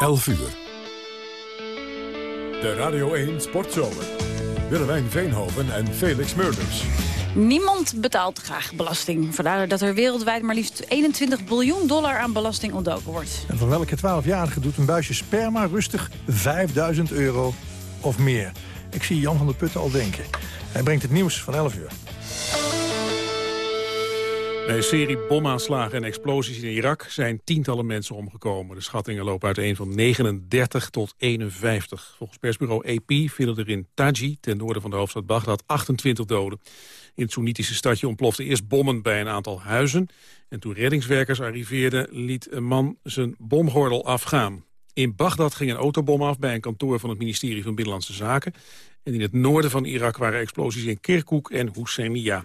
11 uur. De Radio 1 Sportzomer. Willemijn Veenhoven en Felix Murders. Niemand betaalt graag belasting. Vandaar dat er wereldwijd maar liefst 21 biljoen dollar aan belasting ontdoken wordt. En van welke 12-jarige doet een buisje sperma rustig 5000 euro of meer? Ik zie Jan van der Putten al denken. Hij brengt het nieuws van 11 uur. Bij een serie bomaanslagen en explosies in Irak zijn tientallen mensen omgekomen. De schattingen lopen uiteen van 39 tot 51. Volgens persbureau AP vielen er in Taji, ten noorden van de hoofdstad Bagdad, 28 doden. In het Soenitische stadje ontploften eerst bommen bij een aantal huizen. En toen reddingswerkers arriveerden, liet een man zijn bomgordel afgaan. In Bagdad ging een autobom af bij een kantoor van het ministerie van Binnenlandse Zaken. En in het noorden van Irak waren explosies in Kirkuk en Husseiniya.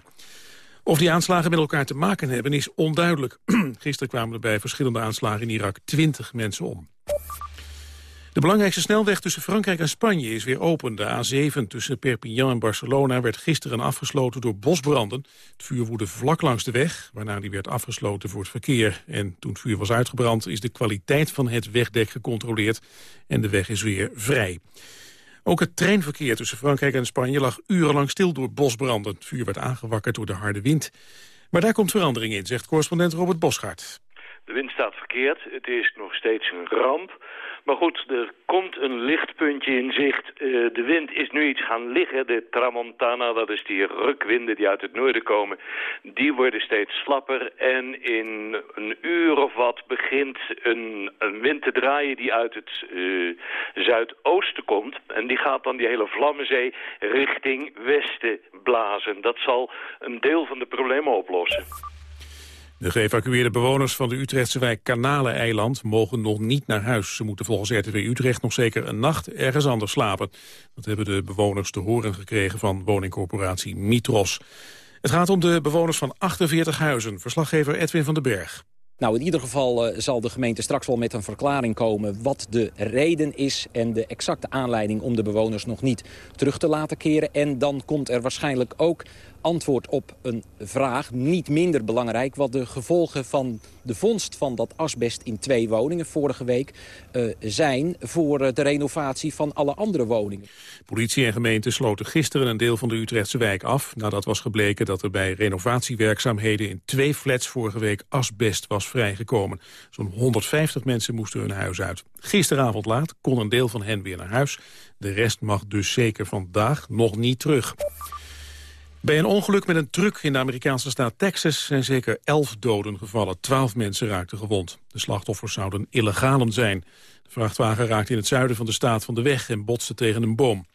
Of die aanslagen met elkaar te maken hebben is onduidelijk. Gisteren kwamen er bij verschillende aanslagen in Irak 20 mensen om. De belangrijkste snelweg tussen Frankrijk en Spanje is weer open. De A7 tussen Perpignan en Barcelona werd gisteren afgesloten door bosbranden. Het vuur woedde vlak langs de weg, waarna die werd afgesloten voor het verkeer. En toen het vuur was uitgebrand is de kwaliteit van het wegdek gecontroleerd en de weg is weer vrij. Ook het treinverkeer tussen Frankrijk en Spanje lag urenlang stil door bosbranden. Het vuur werd aangewakkerd door de harde wind. Maar daar komt verandering in, zegt correspondent Robert Bosgaard. De wind staat verkeerd. Het is nog steeds een ramp. Maar goed, er komt een lichtpuntje in zicht. Uh, de wind is nu iets gaan liggen. De tramontana, dat is die rukwinden die uit het noorden komen, die worden steeds slapper. En in een uur of wat begint een, een wind te draaien die uit het uh, zuidoosten komt. En die gaat dan die hele Vlammenzee richting westen blazen. Dat zal een deel van de problemen oplossen. De geëvacueerde bewoners van de Utrechtse wijk Kanaleneiland mogen nog niet naar huis. Ze moeten volgens RTW Utrecht nog zeker een nacht ergens anders slapen. Dat hebben de bewoners te horen gekregen van woningcorporatie Mitros. Het gaat om de bewoners van 48 huizen. Verslaggever Edwin van den Berg. Nou, in ieder geval uh, zal de gemeente straks wel met een verklaring komen... wat de reden is en de exacte aanleiding om de bewoners nog niet terug te laten keren. En dan komt er waarschijnlijk ook antwoord op een vraag, niet minder belangrijk... wat de gevolgen van de vondst van dat asbest in twee woningen vorige week uh, zijn... voor uh, de renovatie van alle andere woningen. Politie en gemeente sloten gisteren een deel van de Utrechtse wijk af... nadat was gebleken dat er bij renovatiewerkzaamheden... in twee flats vorige week asbest was vrijgekomen. Zo'n 150 mensen moesten hun huis uit. Gisteravond laat kon een deel van hen weer naar huis. De rest mag dus zeker vandaag nog niet terug. Bij een ongeluk met een truck in de Amerikaanse staat Texas zijn zeker elf doden gevallen. Twaalf mensen raakten gewond. De slachtoffers zouden illegalen zijn. De vrachtwagen raakte in het zuiden van de staat van de weg en botste tegen een boom.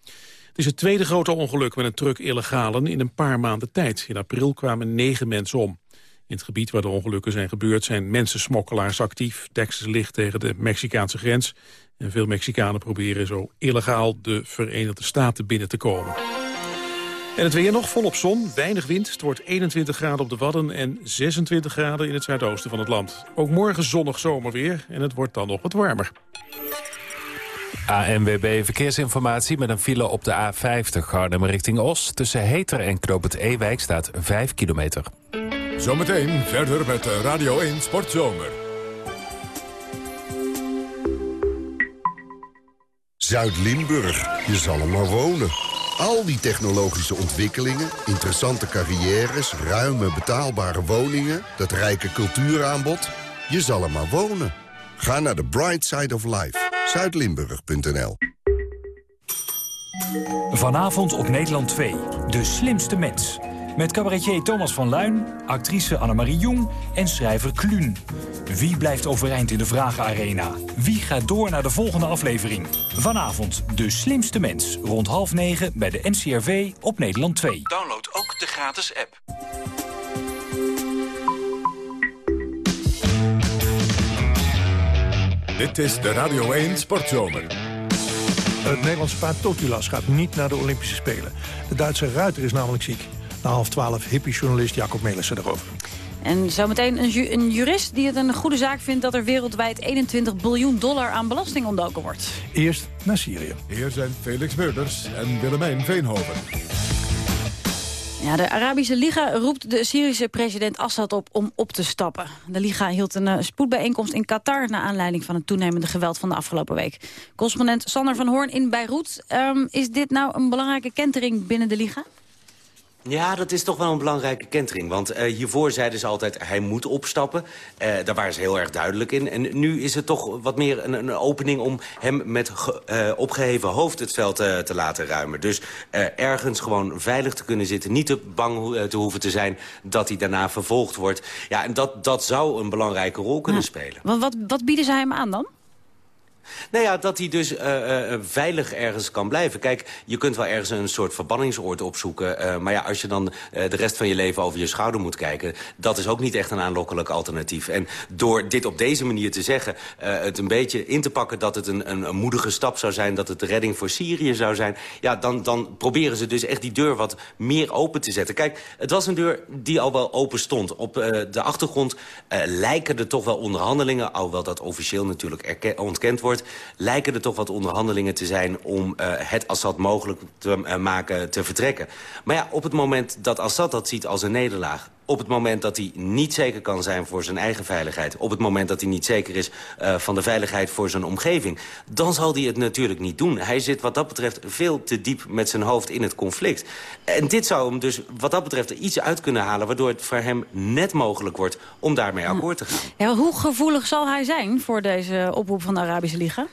Het is het tweede grote ongeluk met een truck illegalen in een paar maanden tijd. In april kwamen negen mensen om. In het gebied waar de ongelukken zijn gebeurd zijn mensensmokkelaars actief. Texas ligt tegen de Mexicaanse grens. En veel Mexicanen proberen zo illegaal de Verenigde Staten binnen te komen. En het weer nog volop zon, weinig wind. Het wordt 21 graden op de Wadden en 26 graden in het zuidoosten van het land. Ook morgen zonnig zomerweer en het wordt dan nog wat warmer. ANWB Verkeersinformatie met een file op de A50 Arnhem richting Os. Tussen Heter en Knoop het Ewijk staat 5 kilometer. Zometeen verder met Radio 1 Sportzomer. Zuid-Limburg, je zal er maar wonen. Al die technologische ontwikkelingen, interessante carrières... ruime betaalbare woningen, dat rijke cultuuraanbod... je zal er maar wonen. Ga naar de Bright Side of Life. Zuidlimburg.nl Vanavond op Nederland 2. De slimste mens. Met cabaretier Thomas van Luin, actrice Annemarie Jong en schrijver Kluun. Wie blijft overeind in de Vragenarena? Wie gaat door naar de volgende aflevering? Vanavond De Slimste Mens. Rond half negen bij de NCRV op Nederland 2. Download ook de gratis app. Dit is de Radio 1 Sportzomer. Het Nederlandse paard Totulas gaat niet naar de Olympische Spelen. De Duitse ruiter is namelijk ziek. Na half twaalf hippie-journalist Jacob Melissen erover. En zometeen een, ju een jurist die het een goede zaak vindt... dat er wereldwijd 21 biljoen dollar aan belasting ontdoken wordt. Eerst naar Syrië. Hier zijn Felix Meurders en Willemijn Veenhoven. Ja, de Arabische Liga roept de Syrische president Assad op om op te stappen. De Liga hield een uh, spoedbijeenkomst in Qatar... naar aanleiding van het toenemende geweld van de afgelopen week. Correspondent Sander van Hoorn in Beirut. Um, is dit nou een belangrijke kentering binnen de Liga? Ja, dat is toch wel een belangrijke kentering. Want uh, hiervoor zeiden ze altijd, hij moet opstappen. Uh, daar waren ze heel erg duidelijk in. En nu is het toch wat meer een, een opening om hem met ge, uh, opgeheven hoofd het veld te laten ruimen. Dus ergens gewoon veilig te kunnen zitten. Niet te bang te hoeven te zijn dat hij daarna vervolgd wordt. Ja, en dat, dat zou een belangrijke rol kunnen ja. spelen. Wat, wat, wat bieden ze hem aan dan? Nou ja, dat hij dus uh, uh, veilig ergens kan blijven. Kijk, je kunt wel ergens een soort verbanningsoord opzoeken. Maar ja, als je dan de rest van je leven over je schouder moet kijken... dat is ook niet echt een aanlokkelijk alternatief. En door dit op deze manier te zeggen... het een beetje in te pakken dat het een, een, een, moedige stap zou zijn... dat het de redding voor Syrië zou zijn... ja, dan, dan proberen ze dus echt die deur wat meer open te zetten. Kijk, het was een deur die al wel open stond. Op de achtergrond lijken er toch wel onderhandelingen... alhoewel dat officieel natuurlijk ontkend wordt lijken er toch wat onderhandelingen te zijn... om uh, het Assad mogelijk te uh, maken te vertrekken. Maar ja, op het moment dat Assad dat ziet als een nederlaag op het moment dat hij niet zeker kan zijn voor zijn eigen veiligheid... op het moment dat hij niet zeker is uh, van de veiligheid voor zijn omgeving... dan zal hij het natuurlijk niet doen. Hij zit wat dat betreft veel te diep met zijn hoofd in het conflict. En dit zou hem dus wat dat betreft er iets uit kunnen halen... waardoor het voor hem net mogelijk wordt om daarmee akkoord te gaan. Ja, hoe gevoelig zal hij zijn voor deze oproep van de Arabische Liga?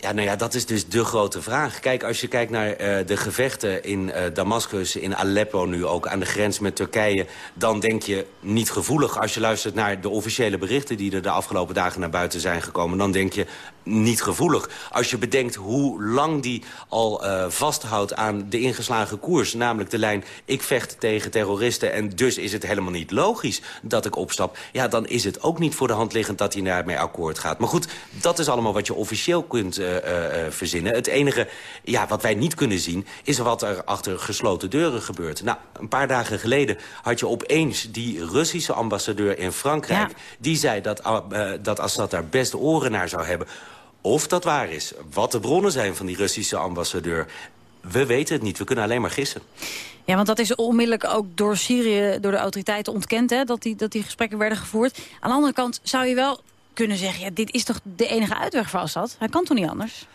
Ja, nou ja, dat is dus de grote vraag. Kijk, als je kijkt naar uh, de gevechten in uh, Damascus, in Aleppo nu ook... aan de grens met Turkije, dan denk je niet gevoelig. Als je luistert naar de officiële berichten die er de afgelopen dagen naar buiten zijn gekomen... dan denk je niet gevoelig. Als je bedenkt hoe lang die al uh, vasthoudt aan de ingeslagen koers... namelijk de lijn, ik vecht tegen terroristen... en dus is het helemaal niet logisch dat ik opstap... ja, dan is het ook niet voor de hand liggend dat hij daarmee akkoord gaat. Maar goed, dat is allemaal wat je officieel kunt uh, uh, verzinnen. Het enige ja, wat wij niet kunnen zien... is wat er achter gesloten deuren gebeurt. Nou, een paar dagen geleden had je opeens die Russische ambassadeur in Frankrijk... Ja. die zei dat, dat Assad daar best oren naar zou hebben... Of dat waar is, wat de bronnen zijn van die Russische ambassadeur... we weten het niet, we kunnen alleen maar gissen. Ja, want dat is onmiddellijk ook door Syrië, door de autoriteiten ontkend... Hè, dat, die, dat die gesprekken werden gevoerd. Aan de andere kant zou je wel kunnen zeggen... Ja, dit is toch de enige uitweg voor Assad? Hij kan toch niet anders?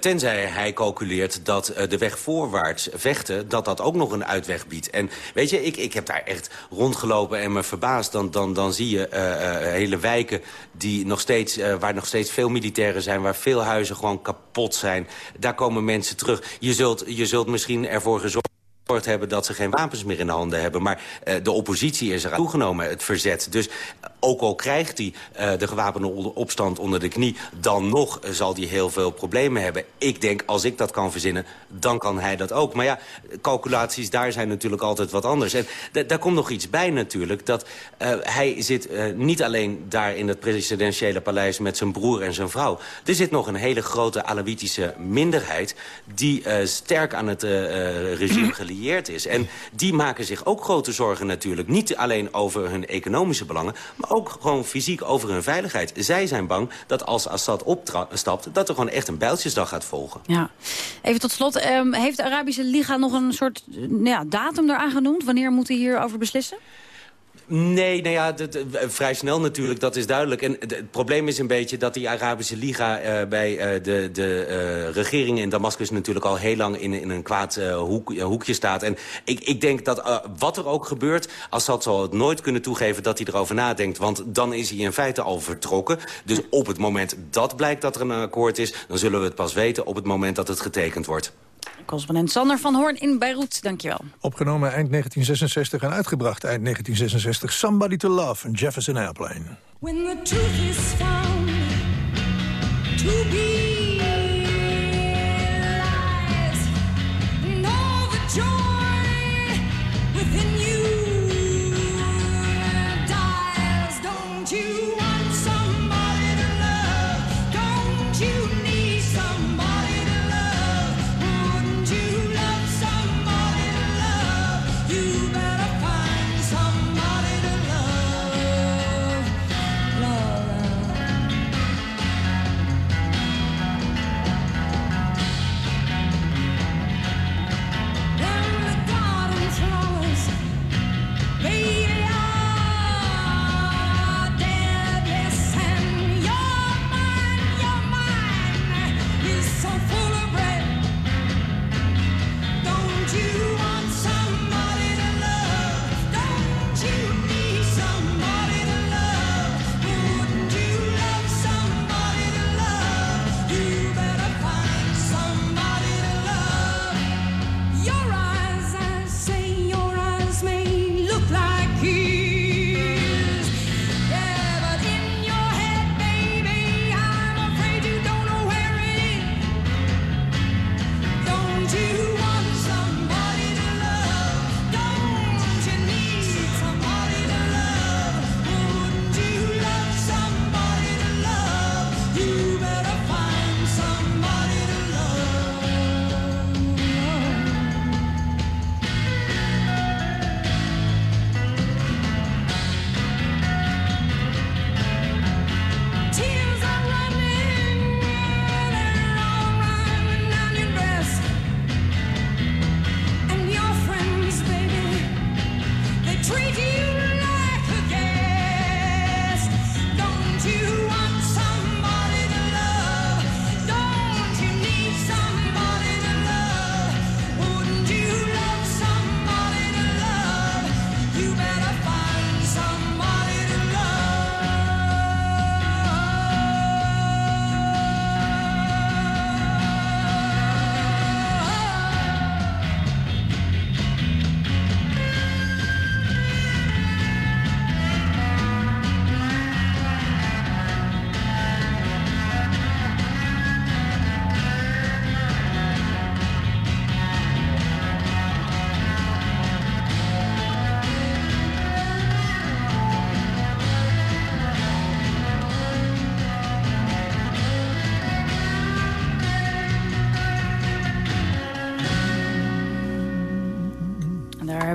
Tenzij hij calculeert dat uh, de weg voorwaarts vechten... dat dat ook nog een uitweg biedt. En weet je, ik, ik heb daar echt rondgelopen en me verbaasd. Dan, dan, dan zie je uh, hele wijken die nog steeds, waar nog steeds veel militairen zijn... waar veel huizen gewoon kapot zijn. Daar komen mensen terug. Je zult, je zult misschien ervoor gezorgd hebben dat ze geen wapens meer in de handen hebben. Maar de oppositie is eraan toegenomen, het verzet. Dus ook al krijgt hij uh, de gewapende opstand onder de knie... dan nog uh, zal hij heel veel problemen hebben. Ik denk, als ik dat kan verzinnen, dan kan hij dat ook. Maar ja, calculaties daar zijn natuurlijk altijd wat anders. En daar komt nog iets bij natuurlijk. Dat hij zit niet alleen daar in het presidentiële paleis... met zijn broer en zijn vrouw. Er zit nog een hele grote Alawitische minderheid... die sterk aan het regime gelieerd is. En die maken zich ook grote zorgen natuurlijk. Niet alleen over hun economische belangen... maar ook gewoon fysiek over hun veiligheid. Zij zijn bang dat als Assad opstapt... dat er gewoon echt een bijltjesdag gaat volgen. Ja. Even tot slot. Um, heeft de Arabische Liga nog een soort ja, datum eraan genoemd? Wanneer moeten hierover beslissen? Nee, nou ja, de, vrij snel natuurlijk, dat is duidelijk. En het probleem is een beetje dat die Arabische Liga uh, bij uh, de, de regering in Damascus natuurlijk al heel lang in, in een kwaad hoek, hoekje staat. En ik, ik denk dat wat er ook gebeurt, Assad zal het nooit kunnen toegeven dat hij erover nadenkt. Want dan is hij in feite al vertrokken. Dus op het moment dat blijkt dat er een akkoord is, dan zullen we het pas weten op het moment dat het getekend wordt. Correspondent Sander van Hoorn in Beirut, dankjewel. Opgenomen eind 1966 en uitgebracht eind 1966. Somebody to Love, een Jefferson Airplane. When the truth is found to be lies, all the joy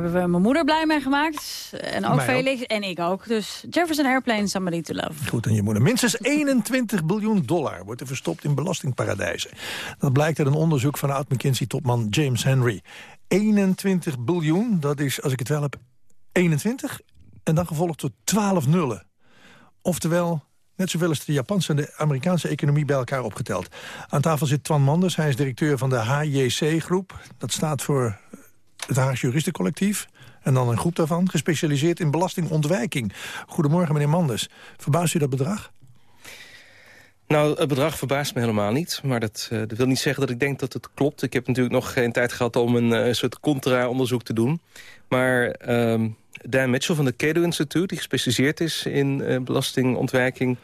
hebben we mijn moeder blij mee gemaakt. En ook Mij Felix. En ik ook. Dus Jefferson Airplane, Somebody to Love. Goed aan je moeder. Minstens 21 biljoen dollar wordt er verstopt in belastingparadijzen. Dat blijkt uit een onderzoek van oud-McKinsey-topman James Henry. 21 biljoen, dat is, als ik het wel heb, 21. En dan gevolgd door 12 nullen. Oftewel, net zoveel als de Japanse en de Amerikaanse economie bij elkaar opgeteld. Aan tafel zit Twan Manders, hij is directeur van de HJC-groep. Dat staat voor het Haags Juristencollectief. En dan een groep daarvan, gespecialiseerd in belastingontwijking. Goedemorgen, meneer Manders. Verbaast u dat bedrag? Nou, het bedrag verbaast me helemaal niet. Maar dat, eh, dat wil niet zeggen dat ik denk dat het klopt. Ik heb natuurlijk nog geen tijd gehad om een eh, soort contra-onderzoek te doen. Maar ehm Dan Mitchell van het Cato Instituut... die gespecialiseerd is in eh, belastingontwijking...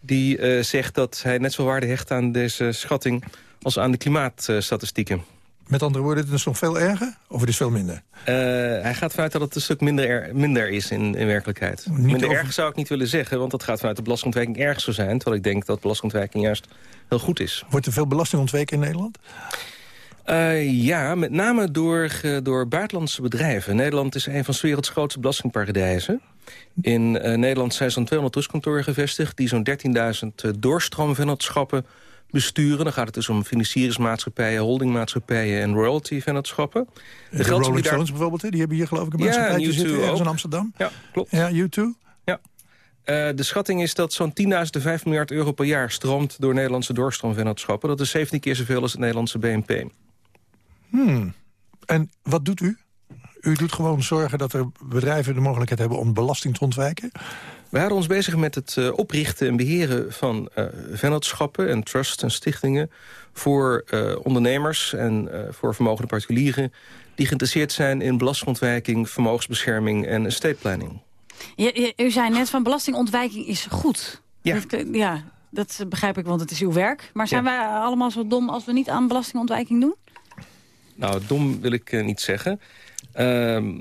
die zegt dat hij net zo waarde hecht aan deze schatting... als aan de klimaatstatistieken. Met andere woorden, het is nog veel erger of het is veel minder? Eh, hij gaat vanuit dat het een stuk minder, er- minder is in, in werkelijkheid. minder over- erg zou ik niet willen zeggen, want dat gaat vanuit de belastingontwijking erg zo zijn. Terwijl ik denk dat belastingontwijking juist heel goed is. Wordt er veel belasting ontweken in Nederland? Eh, ja, met name door, door buitenlandse bedrijven. Nederland is een van 's werelds grootste belastingparadijzen. In eh, Nederland zijn zo'n 200 trustkantoren gevestigd... die zo'n 13.000 eh, doorstroomvennootschappen besturen. Dan gaat het dus om financieringsmaatschappijen, holdingmaatschappijen... en royalty-vennootschappen. De, Rolling Stones bijvoorbeeld, hè, die hebben hier geloof ik een Ja, maatschappij en zitten U2 ergens in. Amsterdam. Ja, klopt. Ja, U2. Ja. Eh, de schatting is dat zo'n 10.000 5 miljard euro per jaar stroomt door Nederlandse doorstroomvennootschappen. Dat is 17 keer zoveel als het Nederlandse BNP. Hmm. En wat doet u? U doet gewoon zorgen dat er bedrijven de mogelijkheid hebben om belasting te ontwijken? We houden ons bezig met het eh, oprichten en beheren van eh, vennootschappen en trusts en stichtingen voor eh, ondernemers en eh, voor vermogende particulieren die geïnteresseerd zijn in belastingontwijking, vermogensbescherming en estate planning. Je, je- u zei net van belastingontwijking is goed. Ja. Dat, ja, dat begrijp ik, want het is uw werk. Maar zijn wij allemaal zo dom als we niet aan belastingontwijking doen? Nou, dom wil ik niet zeggen. Ehm,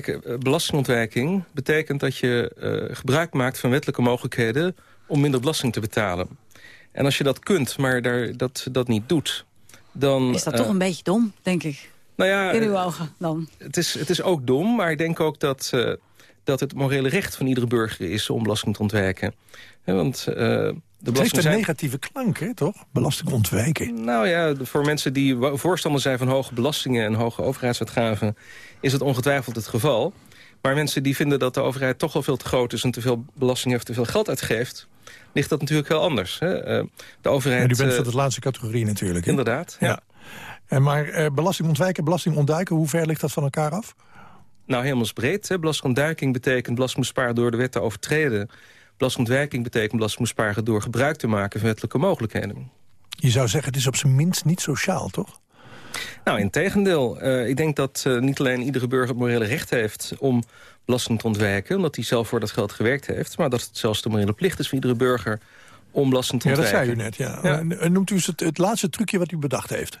kijk, eh, belastingontwijking betekent dat je eh, gebruik maakt van wettelijke mogelijkheden om minder belasting te betalen. En als je dat kunt, maar daar, dat, dat niet doet, dan... Is dat eh, toch een beetje dom, denk ik. Nou ja, In uw ogen dan. het is, het is ook dom, maar ik denk ook dat, dat het morele recht van iedere burger is om belasting te ontwijken. Hè, want de Het heeft een negatieve klank, hè, toch? Belasting ontwijken. Nou ja, voor mensen die voorstander zijn van hoge belastingen en hoge overheidsuitgaven... is het ongetwijfeld het geval. Maar mensen die vinden dat de overheid toch wel veel te groot is... en te veel belasting heeft, te veel geld uitgeeft... ligt dat natuurlijk heel anders. Hè? Eh, De overheid... En u bent eh, van de laatste categorie natuurlijk. hè? Inderdaad, ja. En maar eh, belasting ontwijken, belasting ontduiken, hoe ver ligt dat van elkaar af? Nou, hemelsbreed. Hè? Belastingontduiking betekent belasting besparen door de wet te overtreden. Belastingontwijking betekent belasting besparen door gebruik te maken van wettelijke mogelijkheden. Je zou zeggen, het is op zijn minst niet sociaal, toch? Nou, in tegendeel. Eh, ik denk dat eh, niet alleen iedere burger het morele recht heeft om belasting te ontwijken, omdat hij zelf voor dat geld gewerkt heeft, maar dat het zelfs de morele plicht is van iedere burger om belasting te Ja, dat ontwijken. zei u net, ja. Noemt u eens het, het laatste trucje wat u bedacht heeft?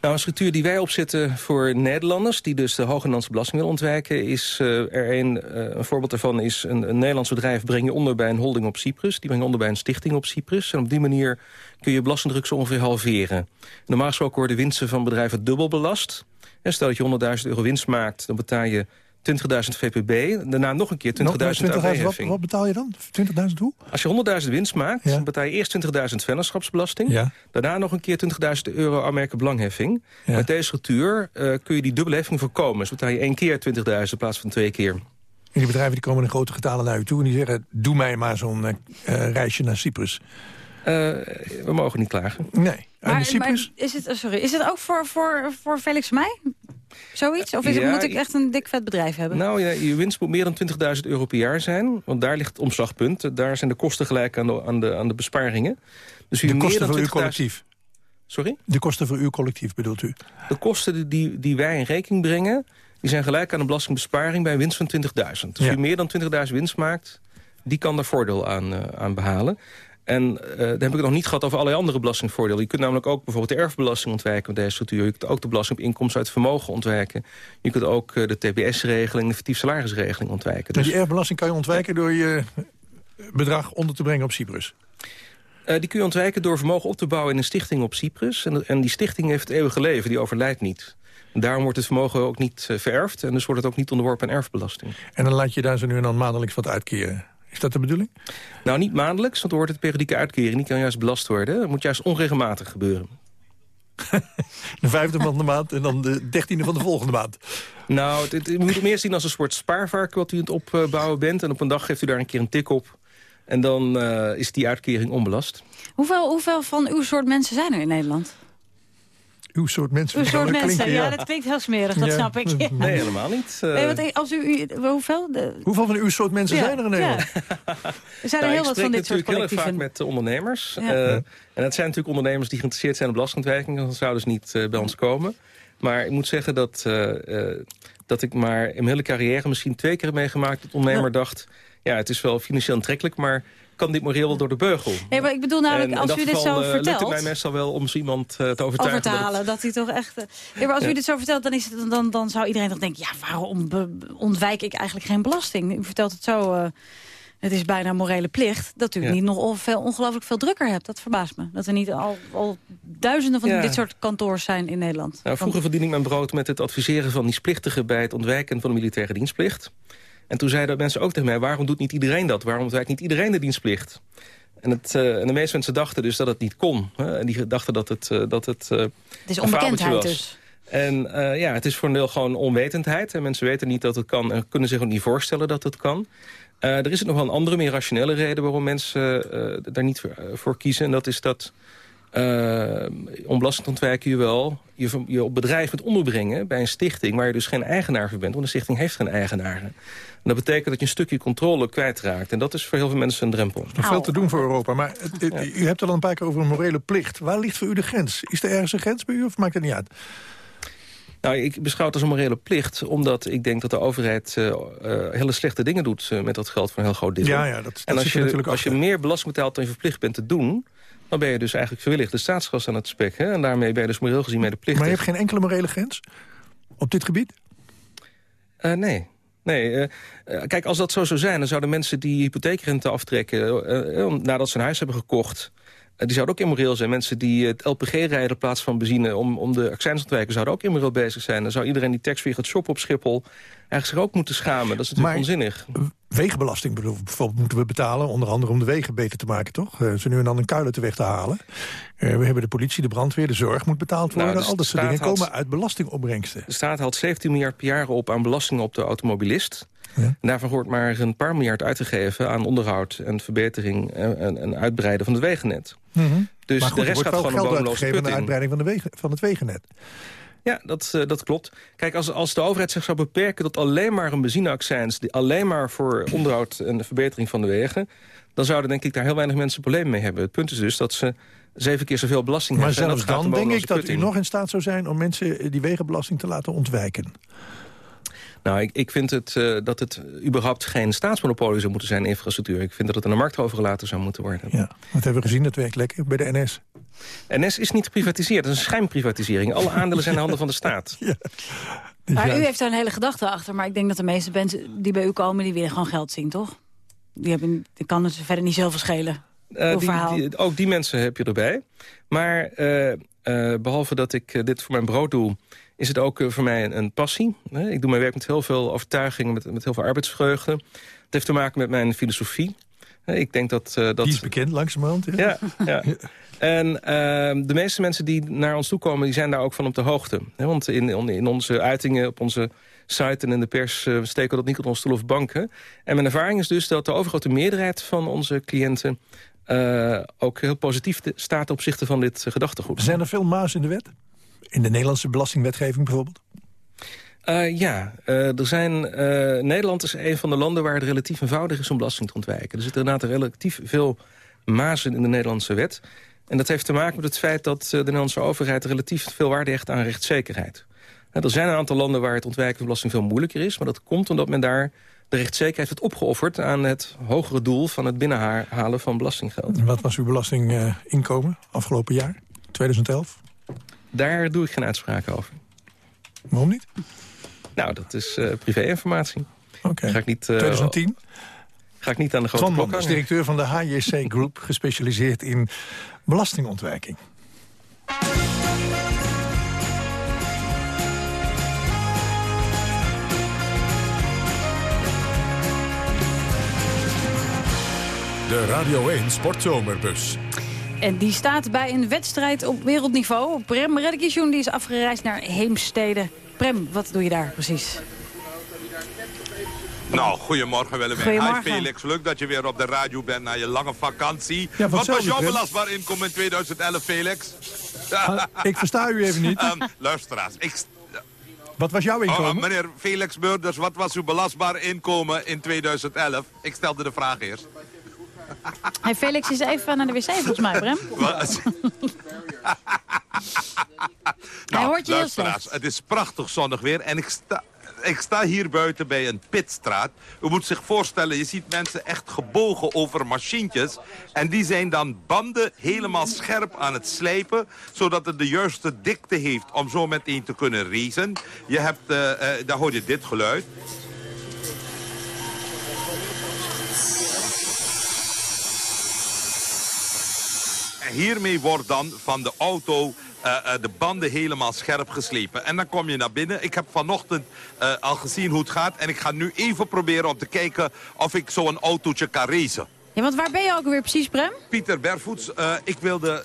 Nou, een structuur die wij opzetten voor Nederlanders... die dus de hoge Nederlandse belasting willen ontwijken... is eh, er een, eh, een voorbeeld daarvan is een, een Nederlands bedrijf... breng je onder bij een holding op Cyprus. Die breng je onder bij een stichting op Cyprus. En op die manier kun je belastingdruk zo ongeveer halveren. Normaal gesproken worden winsten van bedrijven dubbel belast. En stel dat je 100.000 euro winst maakt... dan betaal je 20.000 VPB. Daarna nog een keer 20.000 Nog, eh, 20.000, wat, wat betaal je dan? 20.000 hoe? Als je 100.000 winst maakt, dan betaal je eerst 20.000 vennootschapsbelasting. Ja. Daarna nog een keer 20.000 euro aanmerken belangheffing. Met deze structuur eh, kun je die dubbele heffing voorkomen. Dus betaal je één keer 20.000 in plaats van twee keer. En die bedrijven die komen in grote getalen naar u toe... en die zeggen, doe mij maar zo'n eh, eh, reisje naar Cyprus. Eh, we mogen niet klagen. Nee. Maar, Cyprus? maar is, het, sorry, is het ook voor, voor, voor Felix mij? Zoiets? Of is het, moet ik echt een dik vet bedrijf hebben? Nou, ja, je winst moet meer dan 20.000 euro per jaar zijn. Want daar ligt het omslagpunt. Daar zijn de kosten gelijk aan de, aan de, aan de besparingen. Dus de meer kosten voor uw 20.000 collectief. Sorry? De kosten voor uw collectief bedoelt u? De kosten die- die, wij in rekening brengen... die zijn gelijk aan een belastingbesparing bij een winst van 20.000. Dus Ja. wie meer dan 20.000 winst maakt... die kan daar voordeel aan, eh, aan behalen. En eh dan heb ik het nog niet gehad over allerlei andere belastingvoordelen. Je kunt namelijk ook bijvoorbeeld de erfbelasting ontwijken met deze structuur. Je kunt ook de belasting op inkomsten uit vermogen ontwijken. Je kunt ook eh, de TBS-regeling, de fictief salarisregeling ontwijken. En Dus, die erfbelasting kan je ontwijken door je bedrag onder te brengen op Cyprus. eh, die kun je ontwijken door vermogen op te bouwen in een stichting op Cyprus. En, en die stichting heeft het eeuwige leven, die overlijdt niet. Daarom wordt het vermogen ook niet eh, vererfd... en dus wordt het ook niet onderworpen aan erfbelasting. En dan laat je daar zo nu en dan maandelijks wat uitkeren. Is dat de bedoeling? Nou, niet maandelijks, want dan wordt het periodieke uitkering. Die kan juist belast worden. Het moet juist onregelmatig gebeuren. De vijfde van de maand en dan de dertiende van de volgende maand. Nou, het, het- je moet het meer zien als een soort spaarvark wat u aan het opbouwen bent. En op een dag geeft u daar een keer een tik op. En dan eh, is die uitkering onbelast. Hoeveel, hoeveel van uw soort mensen zijn er in Nederland? Uw soort mensen. Uw soort dat mensen, klinkt, ja. dat klinkt heel smerig, dat Ja. snap ik. Ja. Nee, helemaal niet. Eh, Nee, want als u, u- hoeveel? De, Hoeveel van uw soort mensen Ja, zijn er in Nederland? er zijn er Nou, heel ik wat spreek van dit soort natuurlijk heel erg vaak collectieven. met ondernemers. Ja. Eh, en dat zijn natuurlijk ondernemers die geïnteresseerd zijn in belastingontwijking. Dan zouden ze niet eh, bij ons komen. Maar ik moet zeggen dat, eh, eh, dat ik maar in mijn hele carrière... misschien twee keer heb meegemaakt dat de ondernemer dacht... ja, het is wel financieel aantrekkelijk, maar kan dit moreel wel door de beugel? Nee, maar ik bedoel namelijk, En als u dit zo eh, lukt het vertelt... mij meestal wel om zo iemand eh, te overtuigen. dat dat hij toch echt... eh, Ja, maar als u dit zo vertelt, dan, is het, dan- dan, zou iedereen toch denken... ja, waarom ontwijk ik eigenlijk geen belasting? U vertelt het zo, het is bijna morele plicht... dat u Ja. niet nog veel, ongelooflijk veel drukker hebt. Dat verbaast me. Dat er niet al, al duizenden van Ja. dit soort kantoors zijn in Nederland. Nou, vroeger verdiende ik mijn brood met het adviseren van dienstplichtigen... bij het ontwijken van de militaire dienstplicht. En toen zeiden mensen ook tegen mij... waarom doet niet iedereen dat? Waarom ontwijkt niet iedereen de dienstplicht? En, het, eh, en de meeste mensen dachten dus dat het niet kon. Hè? En die dachten dat het, eh, dat het, eh, Het is onbekendheid was. dus. En ja, het is voor een deel gewoon onwetendheid. En mensen weten niet dat het kan en kunnen zich ook niet voorstellen dat het kan. Er is nog wel een andere, meer rationele reden... waarom mensen daar niet voor, voor kiezen. En dat is dat eh om belasting te ontwijken je wel... Je, van- je op bedrijf moet onderbrengen bij een stichting... waar je dus geen eigenaar voor bent. Want een stichting heeft geen eigenaren. En dat betekent dat je een stukje controle kwijtraakt. En dat is voor heel veel mensen een drempel. Nog veel te doen voor Europa. Maar het- het- u hebt het al een paar keer over een morele plicht. Waar ligt voor u de grens? Is er ergens een grens bij u of maakt het niet uit? Nou, ik beschouw het als een morele plicht... omdat ik denk dat de overheid eh, eh, hele slechte dingen doet... eh, met dat geld voor een heel groot deel. Ja, ja, dat- dat en als zit er je, natuurlijk als je meer belasting betaalt dan je verplicht bent te doen... dan ben je dus eigenlijk verwilligd de staatsgas aan het spek. Hè? En daarmee ben je dus moreel gezien medeplichtig. Maar je hebt geen enkele morele grens op dit gebied? Eh, nee. Nee, eh, eh, kijk, als dat zo zou zijn... dan zouden mensen die hypotheekrente aftrekken... nadat ze een huis hebben gekocht... die zouden ook immoreel zijn. Mensen die het LPG rijden in plaats van benzine... om, om de accijns te ontwijken, zouden ook immoreel bezig zijn. Dan zou iedereen die tax-free gaat shoppen op Schiphol... eigenlijk zich ook moeten schamen. Dat is natuurlijk Maar- onzinnig. Wegenbelasting bijvoorbeeld moeten we betalen. Onder andere om de wegen beter te maken, toch? Eh, zo nu en dan een kuil uit de weg te halen. Eh, we hebben de politie, de brandweer, de zorg moet betaald worden. Nou, dus Al dat soort dingen komen uit belastingopbrengsten. De staat haalt 17 miljard per jaar op aan belastingen op de automobilist. En daarvan wordt maar een paar miljard uitgegeven aan onderhoud en verbetering en, en, en uitbreiden van het wegennet. Dus Mhm. goed, de rest gaat gewoon een bodemloze uitgegeven aan put de in. uitbreiding van, de wegen, van het wegennet. Ja, dat, eh, dat klopt. Kijk, als, als de overheid zich zou beperken tot alleen maar een benzineaccijns... die alleen maar voor onderhoud en de verbetering van de wegen... dan zouden denk ik daar heel weinig mensen problemen mee hebben. Het punt is dus dat ze zeven keer zoveel belasting Maar heffen. en zelfs dan de denk ik dat u nog in staat zou zijn... om mensen die wegenbelasting te laten ontwijken. Nou, ik, ik vind het, eh, dat het überhaupt geen staatsmonopolie zou moeten zijn, infrastructuur. Ik vind dat het aan de markt overgelaten zou moeten worden. Ja, dat hebben we gezien, dat werkt lekker bij de NS. NS is niet geprivatiseerd, het is een schijnprivatisering. Alle aandelen zijn in handen van de staat. Maar u heeft daar een hele gedachte achter. Maar ik denk dat de meeste mensen die bij u komen, die willen gewoon geld zien, toch? Die, hebben, die kan het verder niet zoveel schelen. Eh, die- die- ook die mensen heb je erbij. Maar eh, eh, behalve dat ik dit voor mijn brood doe... is het ook eh, voor mij een, een passie. hè. Ik doe mijn werk met heel veel overtuiging, met, met heel veel arbeidsvreugde. Het heeft te maken met mijn filosofie. Ik denk dat... eh, dat Die is bekend langzamerhand. hè? Ja, ja. En ehm, de meeste mensen die naar ons toe komen, die zijn daar ook van op de hoogte. Want in, in onze uitingen, op onze site en in de pers... eh, steken we dat niet op onze stoel of banken. En mijn ervaring is dus dat de overgrote meerderheid van onze cliënten... ook heel positief staat ten opzichte van dit gedachtegoed. Zijn er veel maas in de wet? In de Nederlandse belastingwetgeving bijvoorbeeld? Eh, ja, eh, er zijn, eh, Nederland is een van de landen waar het relatief eenvoudig is om belasting te ontwijken. Er zitten inderdaad relatief veel mazen in de Nederlandse wet. En dat heeft te maken met het feit dat de Nederlandse overheid relatief veel waarde hecht aan rechtszekerheid. Er zijn een aantal landen waar het ontwijken van belasting veel moeilijker is. Maar dat komt omdat men daar de rechtszekerheid heeft opgeofferd aan het hogere doel van het binnenhalen van belastinggeld. En Wat was uw belastinginkomen afgelopen jaar? 2011? daar doe ik geen uitspraken over. Waarom niet? Nou, dat is eh, privéinformatie. Oké. Ga ik niet... Eh, 2010? Ga ik niet aan de grote klok is directeur van de HJC Group... gespecialiseerd in belastingontwijking. De Radio 1 Sportzomerbus. En die staat bij een wedstrijd op wereldniveau. Prem Redekisjoen die is afgereisd naar Heemstede. Prem, wat doe je daar precies? Nou, goedemorgen Willemijn. Goedemorgen. Hi Felix, leuk dat je weer op de radio bent na je lange vakantie. Ja, Wat was jouw belastbaar inkomen in 2011, Felix? Ah, ik versta u even niet. Ehm, luisteraars, ik... Wat was jouw inkomen? oh, meneer Felix Beurders, wat was uw belastbaar inkomen in 2011? Ik stelde de vraag eerst. Hey, Felix is even naar de wc volgens mij, Prem. Wat? Hij hoort je heel slecht. het is prachtig zonnig weer en ik sta, ik sta hier buiten bij een pitstraat. U moet zich voorstellen, je ziet mensen echt gebogen over machientjes. En die zijn dan banden helemaal scherp aan het slijpen... zodat het de juiste dikte heeft om zo meteen te kunnen racen. Je hebt, eh, eh, daar hoor je dit geluid. Hiermee wordt dan van de auto eh, eh, de banden helemaal scherp geslepen. En dan kom je naar binnen. Ik heb vanochtend eh, al gezien hoe het gaat. En ik ga nu even proberen om te kijken of ik zo'n autootje kan racen. Ja, want waar ben je ook weer precies, Prem? Pieter Bervoets, ik, wilde,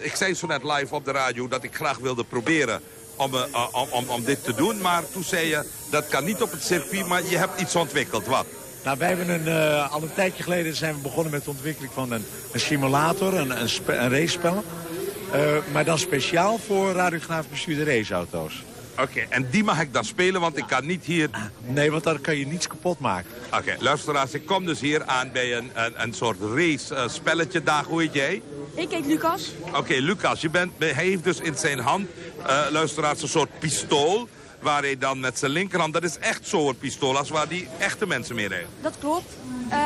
ik zei zo net live op de radio dat ik graag wilde proberen om, om, om, om dit te doen. Maar toen zei je, dat kan niet op het circuit, maar je hebt iets ontwikkeld. Wat? Nou, wij hebben een, eh, al een tijdje geleden zijn we begonnen met de ontwikkeling van een, een simulator, een, een, een racespel. Eh, maar dan speciaal voor radiograaf bestuurde raceauto's. Oké, en die mag ik dan spelen, want ik kan niet hier... Nee, want dan kan je niets kapot maken. Oké, luisteraars, ik kom dus hier aan bij een, een, een soort race eh, spelletje. Dag, hoe heet jij? Ik heet Lucas. Oké, Lucas, je bent, hij heeft dus in zijn hand, eh, luisteraars, een soort pistool... waar hij dan met zijn linkerhand, dat is echt zo'n pistool... als waar die echte mensen mee rijden. Dat klopt. Eh,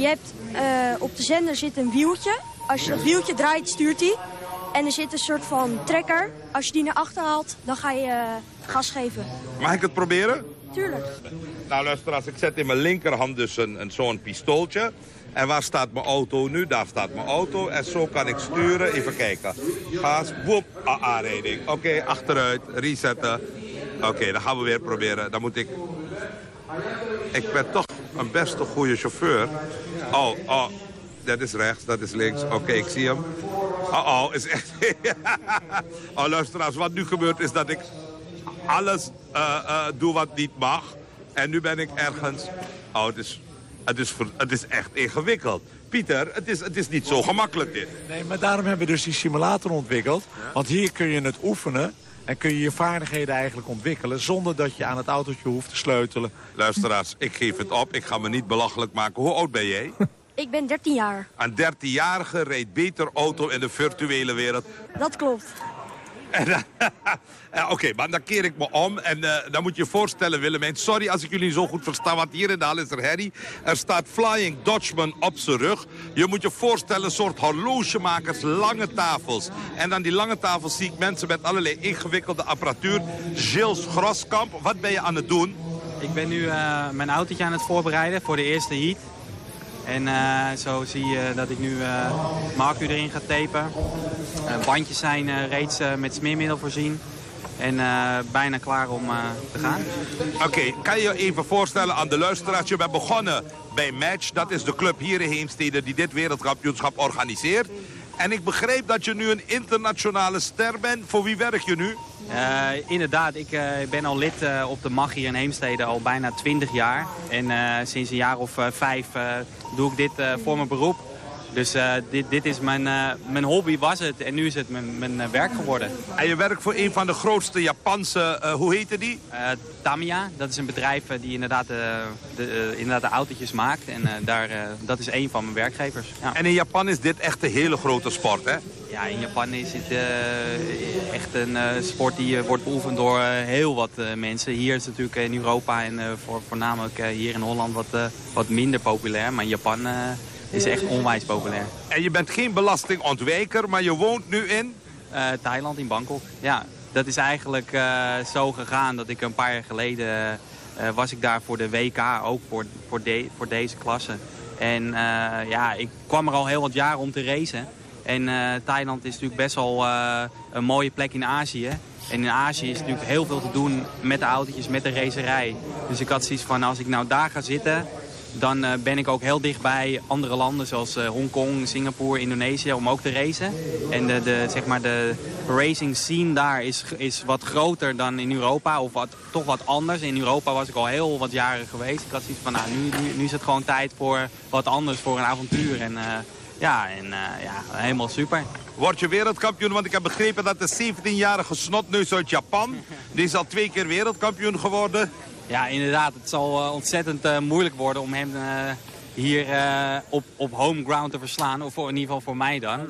je hebt, eh, op de zender zit een wieltje. Als je dat wieltje draait, stuurt hij. En er zit een soort van trekker. Als je die naar achter haalt, dan ga je eh, gas geven. Mag ik het proberen? Tuurlijk. Nou, luisteraars, ik zet in mijn linkerhand dus een, een, zo'n pistooltje... En waar staat mijn auto nu? Daar staat mijn auto. En zo kan ik sturen. Even kijken. Gas, woep, aanrijding. Oké, achteruit, resetten. Oké, dan gaan we weer proberen. Dan moet ik... Ik ben toch een beste goede chauffeur. Oh, oh, dat is rechts, dat is links. Oké, ik zie hem. Oh, oh, is echt... oh, luisteraars, wat nu gebeurt is dat ik alles eh, eh, doe wat niet mag. En nu ben ik ergens... Oh, het is, het is, het is echt ingewikkeld. Pieter, het is, het is niet zo gemakkelijk dit. Nee, maar daarom hebben we dus die simulator ontwikkeld. Want hier kun je het oefenen en kun je je vaardigheden eigenlijk ontwikkelen... zonder dat je aan het autootje hoeft te sleutelen. Luisteraars, ik geef het op. Ik ga me niet belachelijk maken. Hoe oud ben jij? Ik ben 13 jaar. Een 13-jarige rijdt beter auto in de virtuele wereld. Dat klopt. En ja, Oké, maar dan keer ik me om en eh, dan moet je je voorstellen, Willemijn... sorry als ik jullie zo goed versta, want hier de hal is er herrie. Er staat Flying Dutchman op zijn rug. Je moet je voorstellen, een soort horlogemakers, lange tafels. En aan die lange tafels zie ik mensen met allerlei ingewikkelde apparatuur. Gilles Groskamp, wat ben je aan het doen? Ik ben nu eh, mijn autootje aan het voorbereiden voor de eerste heat. En eh, zo zie je dat ik nu eh mijn accu erin ga tapen. Eh, bandjes zijn reeds met smeermiddel voorzien. En bijna klaar om te gaan. Oké, kan je je even voorstellen aan de luisteraars? Je bent begonnen bij Match. Dat is de club hier in Heemstede die dit wereldkampioenschap organiseert. En ik begreep dat je nu een internationale ster bent. Voor wie werk je nu? Eh, inderdaad, ik eh, ben al lid eh, op de MAG hier in Heemstede al bijna 20 jaar. En sinds een jaar of vijf doe ik dit voor mijn beroep. Dus eh, dit, dit is mijn, eh, mijn hobby was het en nu is het mijn, mijn eh, werk geworden. En je werkt voor een van de grootste Japanse, hoe heette die? Tamiya, dat is een bedrijf die inderdaad, de, inderdaad de autootjes maakt. En daar, dat is een van mijn werkgevers. Ja. En in Japan is dit echt een hele grote sport, hè? Ja, in Japan is het echt een sport die wordt beoefend door heel wat mensen. Hier is het natuurlijk in Europa en voor, voornamelijk hier in Holland wat, wat minder populair. Maar in Japan is echt onwijs populair. En je bent geen belastingontwijker, maar je woont nu in? Eh, Thailand, in Bangkok. Ja, dat is eigenlijk eh, zo gegaan dat ik een paar jaar geleden eh, was ik daar voor de WK, ook voor, voor, de, voor deze klasse. En ja, ik kwam er al heel wat jaren om te racen. En Thailand is natuurlijk best wel een mooie plek in Azië. En in Azië is natuurlijk heel veel te doen met de autootjes, met de racerij. Dus ik had zoiets van, als ik nou daar ga zitten, dan eh, ben ik ook heel dichtbij andere landen zoals eh, Hongkong, Singapore, Indonesië om ook te racen. En de, de, zeg maar de racing scene daar is, is wat groter dan in Europa of wat, toch wat anders. In Europa was ik al heel wat jaren geweest. Ik had zoiets van, nou, nu, nu, is het gewoon tijd voor wat anders, voor een avontuur. En eh, ja, en, ja, helemaal super. Word je wereldkampioen? Want ik heb begrepen dat de 17-jarige snotneus uit Japan... die is al twee keer wereldkampioen geworden. Ja, inderdaad. Het zal eh, ontzettend eh, moeilijk worden om hem eh, hier op, op home ground te verslaan. Of in ieder geval voor mij dan.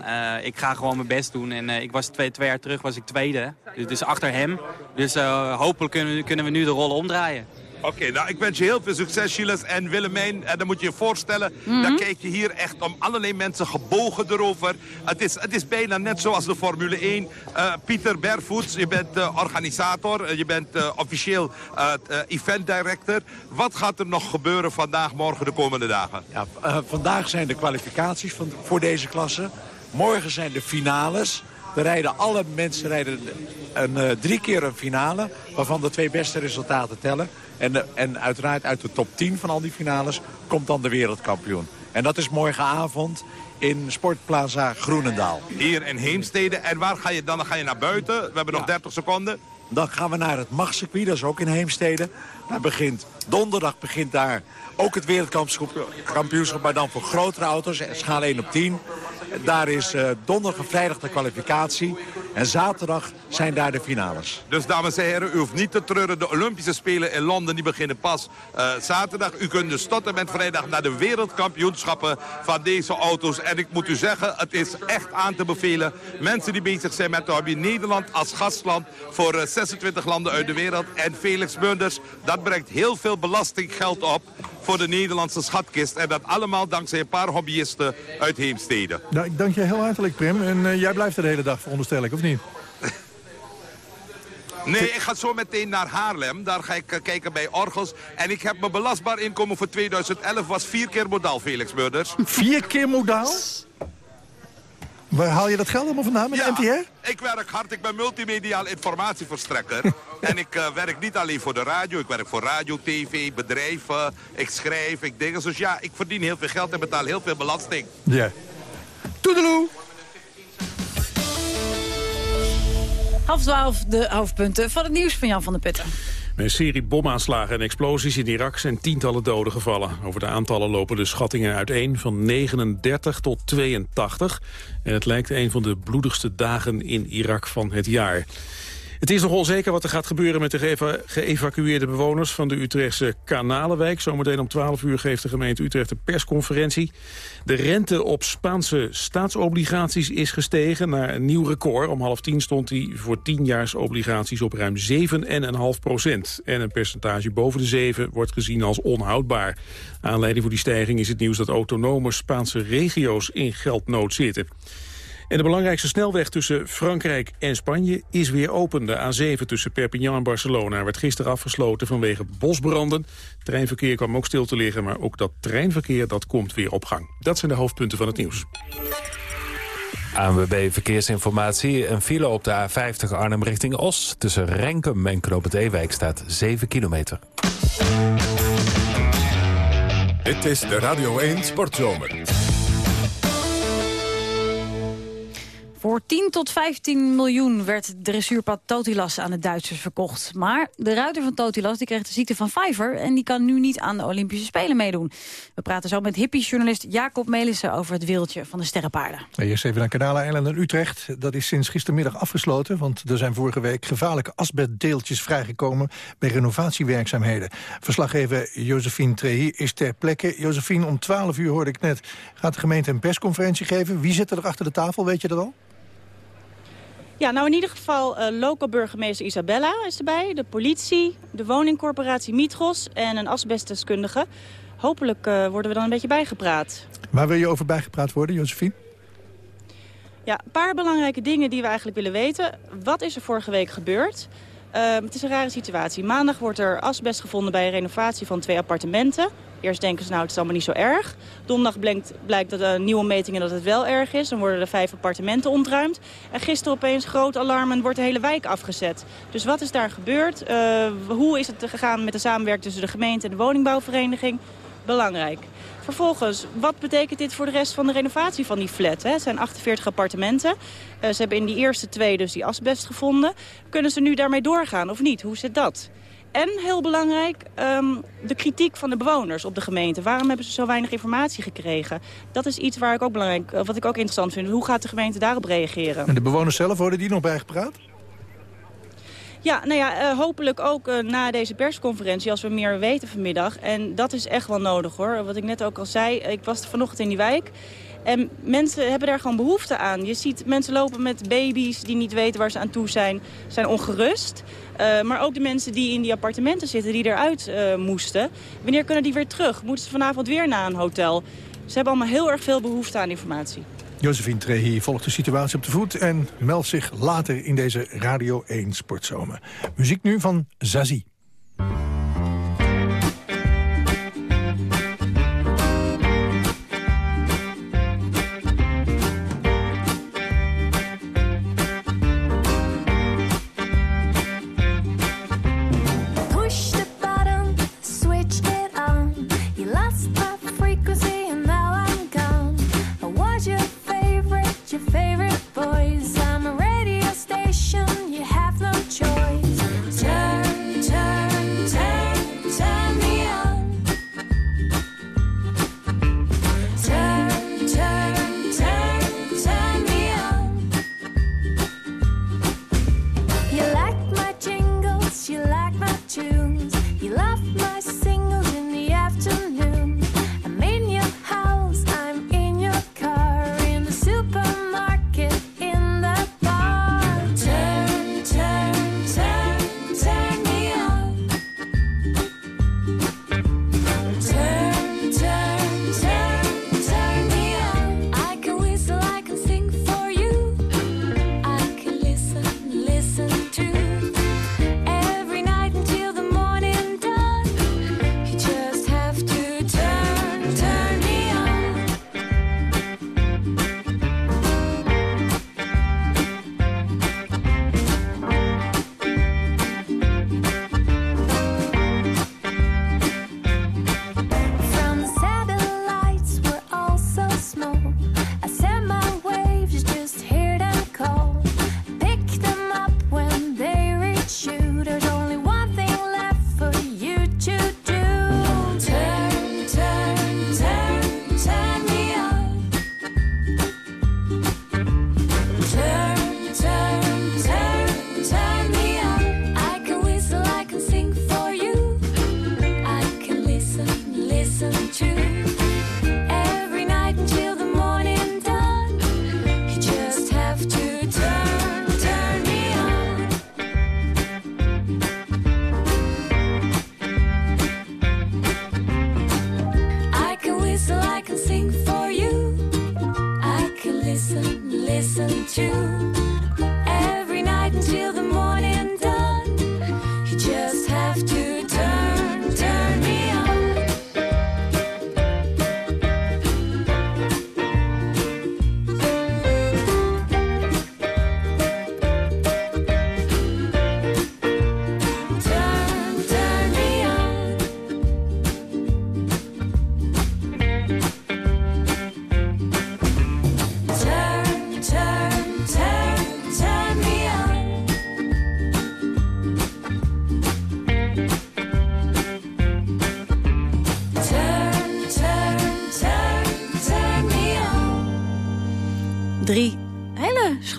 Ik ga gewoon mijn best doen. En ik was twee, twee jaar terug was ik tweede. Dus, dus achter hem. Dus hopelijk kunnen, kunnen we nu de rollen omdraaien. Oké, nou ik wens je heel veel succes, Gilles en Willemijn. En dan moet je je voorstellen, dan kijk je hier echt om allerlei mensen gebogen erover. Het is, het is bijna net zoals de Formule 1. Eh, Pieter Bervoets, je bent eh, organisator, eh, je bent eh, officieel event director. Wat gaat er nog gebeuren vandaag, morgen, de komende dagen? Ja, eh, vandaag zijn de kwalificaties van, voor deze klasse. Morgen zijn de finales. Er rijden alle mensen rijden een, eh, drie keer een finale, waarvan de twee beste resultaten tellen. En, de- en uiteraard uit de top 10 van al die finales komt dan de wereldkampioen. En dat is morgenavond in Sportplaza Groenendaal. Hier in Heemstede. En waar ga je dan? Dan ga je naar buiten. We hebben nog 30 seconden. Dan gaan we naar het Machtcircuit, dat is ook in Heemstede. Daar begint, donderdag begint daar ook het wereldkampioenschap, maar dan voor grotere auto's, schaal 1 op 10. Daar is eh, donderdag en vrijdag de kwalificatie. En zaterdag zijn daar de finales. Dus dames en heren, u hoeft niet te treuren. De Olympische Spelen in Londen die beginnen pas eh, zaterdag. U kunt dus tot met vrijdag naar de wereldkampioenschappen van deze auto's. En ik moet u zeggen, het is echt aan te bevelen. Mensen die bezig zijn met de hobby. Nederland als gastland voor eh, 26 landen uit de wereld. En Felix Munders, dat brengt heel veel belastinggeld op voor de Nederlandse schatkist. En dat allemaal dankzij een paar hobbyisten uit Heemstede. Nou, ik dank je heel hartelijk, Prim. En eh, jij blijft er de hele dag, veronderstel ik, of niet? Nee, ik ga zo meteen naar Haarlem. Daar ga ik eh, kijken bij orgels. En ik heb mijn belastbaar inkomen voor 2011 was vier keer modaal, Felix Murders. Vier keer modaal? Waar haal je dat geld allemaal vandaan met de NTR? Ik werk hard. Ik ben multimediaal informatieverstrekker. en ik eh, werk niet alleen voor de radio. Ik werk voor radio, tv, bedrijven. Ik schrijf, ik dingen. Dus ja, ik verdien heel veel geld en betaal heel veel belasting. Ja. Toedeloe! Half twaalf, de hoofdpunten van het nieuws van Jan van der Putten. Bij een serie bomaanslagen en explosies in Irak zijn tientallen doden gevallen. Over de aantallen lopen de schattingen uiteen van 39 tot 82. En het lijkt een van de bloedigste dagen in Irak van het jaar. Het is nog onzeker wat er gaat gebeuren met de geëva- geëvacueerde bewoners van de Utrechtse Kanalenwijk. Zometeen om 12 uur geeft de gemeente Utrecht een persconferentie. De rente op Spaanse staatsobligaties is gestegen naar een nieuw record. Om half tien stond die voor 10 obligaties op ruim 7,5 procent. En een percentage boven de 7 wordt gezien als onhoudbaar. Aanleiding voor die stijging is het nieuws dat autonome Spaanse regio's in geldnood zitten. En de belangrijkste snelweg tussen Frankrijk en Spanje is weer open. De A7 tussen Perpignan en Barcelona werd gisteren afgesloten vanwege bosbranden. Treinverkeer kwam ook stil te liggen, maar ook dat treinverkeer dat komt weer op gang. Dat zijn de hoofdpunten van het nieuws. ANWB Verkeersinformatie. Een file op de A50 Arnhem richting Os. Tussen Renkum en Knoop het Ewijk staat 7 kilometer. Dit is de Radio 1 Sportzomer. Voor 10 tot 15 miljoen werd dressuurpad Totilas aan de Duitsers verkocht. Maar de ruiter van Totilas die kreeg de ziekte van Pfeiffer... en die kan nu niet aan de Olympische Spelen meedoen. We praten zo met hippie-journalist Jacob Melissen... over het wereldje van de sterrenpaarden. Eerst even naar Kanaleiland in Utrecht. Dat is sinds gistermiddag afgesloten, want er zijn vorige week gevaarlijke asbestdeeltjes vrijgekomen bij renovatiewerkzaamheden. Verslaggever Josephine Trehi is ter plekke. Josephine, om 12 uur hoorde ik net, gaat de gemeente een persconferentie geven. Wie zit er achter de tafel, weet je dat al? Ja, nou in ieder geval uh, local burgemeester Isabella is erbij. De politie, de woningcorporatie Mitros en een asbestdeskundige. Hopelijk uh, worden we dan een beetje bijgepraat. Waar wil je over bijgepraat worden, Josephine? Ja, een paar belangrijke dingen die we eigenlijk willen weten. Wat is er vorige week gebeurd? Uh, het is een rare situatie. Maandag wordt er asbest gevonden bij een renovatie van twee appartementen. Eerst denken ze, nou, het is allemaal niet zo erg. Donderdag blijkt, blijkt dat uh, nieuwe metingen dat het wel erg is. Dan worden er vijf appartementen ontruimd. En gisteren opeens groot alarm en wordt de hele wijk afgezet. Dus wat is daar gebeurd? Uh, hoe is het gegaan met de samenwerking tussen de gemeente en de woningbouwvereniging? Belangrijk. Vervolgens, wat betekent dit voor de rest van de renovatie van die flat? Hè? Het zijn 48 appartementen. Eh, ze hebben in die eerste twee dus die asbest gevonden. Kunnen ze nu daarmee doorgaan of niet? Hoe zit dat? En heel belangrijk, ehm, de kritiek van de bewoners op de gemeente. Waarom hebben ze zo weinig informatie gekregen? Dat is iets waar ik ook belangrijk, eh, wat ik ook interessant vind. Hoe gaat de gemeente daarop reageren? En de bewoners zelf, worden die nog bijgepraat? Ja, nou ja, eh, hopelijk ook eh, na deze persconferentie als we meer weten vanmiddag. En dat is echt wel nodig hoor. Wat ik net ook al zei, ik was vanochtend in die wijk. En mensen hebben daar gewoon behoefte aan. Je ziet mensen lopen met baby's die niet weten waar ze aan toe zijn. Zijn ongerust. Eh, maar ook de mensen die in die appartementen zitten, die eruit eh, moesten. Wanneer kunnen die weer terug? Moeten ze vanavond weer naar een hotel? Ze hebben allemaal heel erg veel behoefte aan informatie. Josephine Trehi volgt de situatie op de voet... en meldt zich later in deze Radio 1 Sportzomer. Muziek nu van Zazie.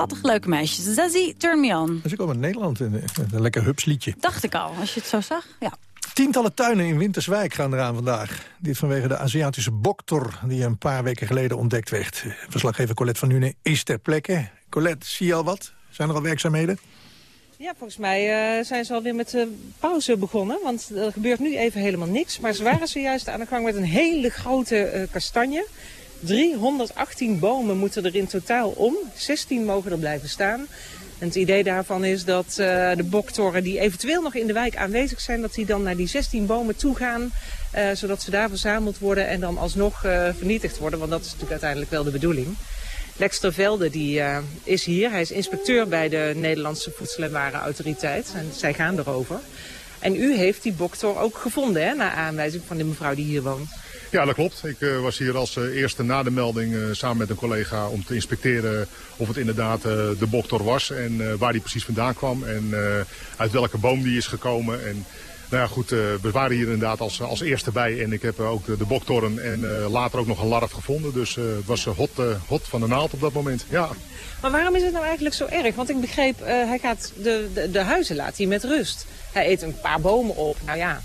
Hele schattige leuke meisjes. Zazie, turn me on. Dus ik kom uit Nederland, een, een lekker hupsliedje. Dacht ik al, als je het zo zag. Ja. Tientallen tuinen in Winterswijk gaan eraan vandaag. Dit vanwege de Aziatische boktor die een paar weken geleden ontdekt werd. Verslaggever Colette van Nuenen is ter plekke. Colette, zie je al wat? Zijn er al werkzaamheden? Ja, volgens mij eh, zijn ze alweer met de pauze begonnen. Want er gebeurt nu even helemaal niks. Maar ze waren zojuist aan de gang met een hele grote eh, kastanje. 318 bomen moeten er in totaal om. 16 mogen er blijven staan. En het idee daarvan is dat eh, de boktoren die eventueel nog in de wijk aanwezig zijn... dat die dan naar die 16 bomen toe gaan... eh, zodat ze daar verzameld worden en dan alsnog eh, vernietigd worden. Want dat is natuurlijk uiteindelijk wel de bedoeling. Lex Velde die, is hier. Hij is inspecteur bij de Nederlandse Voedsel- en Warenautoriteit. En zij gaan erover. En u heeft die boktor ook gevonden, hè, naar aanwijzing van de mevrouw die hier woont. Ja, dat klopt. Ik eh, was hier als eh, eerste na de melding eh, samen met een collega om te inspecteren of het inderdaad de boktor was en waar die precies vandaan kwam en uit welke boom die is gekomen. En nou ja, goed, we waren hier inderdaad als, als eerste bij en ik heb ook de, de en later ook nog een larf gevonden. Dus het was hot, hot van de naald op dat moment. Ja. Maar waarom is het nou eigenlijk zo erg? Want ik begreep, hij gaat de, de, de huizen laat hij met rust. Hij eet een paar bomen op. Nou ja,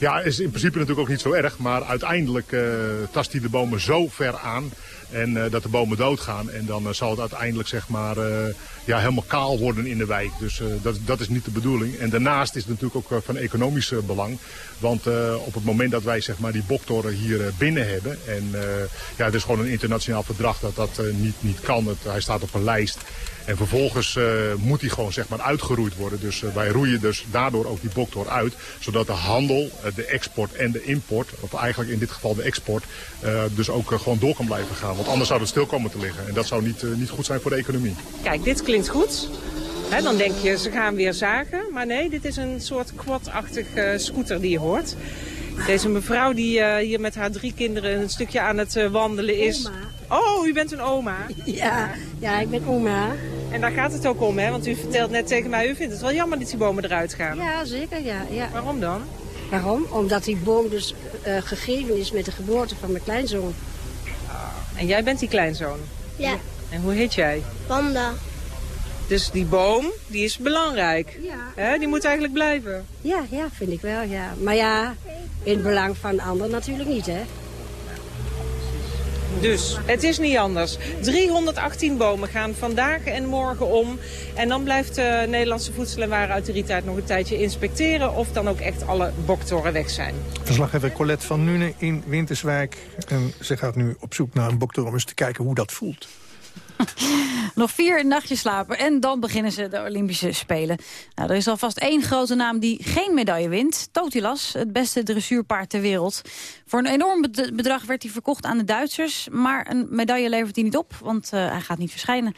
Ja, is in principe natuurlijk ook niet zo erg. Maar uiteindelijk eh, tast hij de bomen zo ver aan. En eh, dat de bomen doodgaan. En dan eh, zal het uiteindelijk zeg maar, eh, ja, helemaal kaal worden in de wijk. Dus dat, dat is niet de bedoeling. En daarnaast is het natuurlijk ook van economisch belang. Want op het moment dat wij zeg maar, die boktoren hier binnen hebben. En ja, het is gewoon een internationaal verdrag dat dat niet, niet kan. Het, hij staat op een lijst. En vervolgens moet hij gewoon zeg maar uitgeroeid worden. Dus wij roeien dus daardoor ook die boktor uit. Zodat de handel, de export en de import, of eigenlijk in dit geval de export, dus ook gewoon door kan blijven gaan. Want anders zou het stil komen te liggen. En dat zou niet, eh, niet goed zijn voor de economie. kijk, dit klinkt goed. Hè, dan denk je, ze gaan weer zagen. Maar nee, dit is een soort quad-achtig eh, scooter die je hoort. Deze mevrouw die eh, hier met haar drie kinderen een stukje aan het wandelen is. Oh, u bent een oma? Ja, ja, ik ben oma. En daar gaat het ook om, hè? Want u vertelt net tegen mij, u vindt het wel jammer dat die bomen eruit gaan. Ja, zeker, ja. ja. Waarom dan? Waarom? Omdat die boom dus eh, gegeven is met de geboorte van mijn kleinzoon. En jij bent die kleinzoon? Ja. En hoe heet jij? Wanda. Dus die boom, die is belangrijk. Ja. Hè? Die moet eigenlijk blijven. Ja, ja, vind ik wel, ja. Maar ja, in het belang van de ander natuurlijk niet, hè. Dus het is niet anders. 318 bomen gaan vandaag en morgen om. En dan blijft de Nederlandse Voedsel- en Warenautoriteit nog een tijdje inspecteren... of dan ook echt alle boktoren weg zijn. Verslaggever Colette van Nuenen in Winterswijk. En ze gaat nu op zoek naar een boktor om eens te kijken hoe dat voelt. Nog vier nachtjes slapen en dan beginnen ze de Olympische Spelen. Nou, er is alvast één grote naam die geen medaille wint. Totilas, het beste dressuurpaard ter wereld. Voor een enorm bed- bedrag werd hij verkocht aan de Duitsers. Maar een medaille levert hij niet op, want eh, hij gaat niet verschijnen.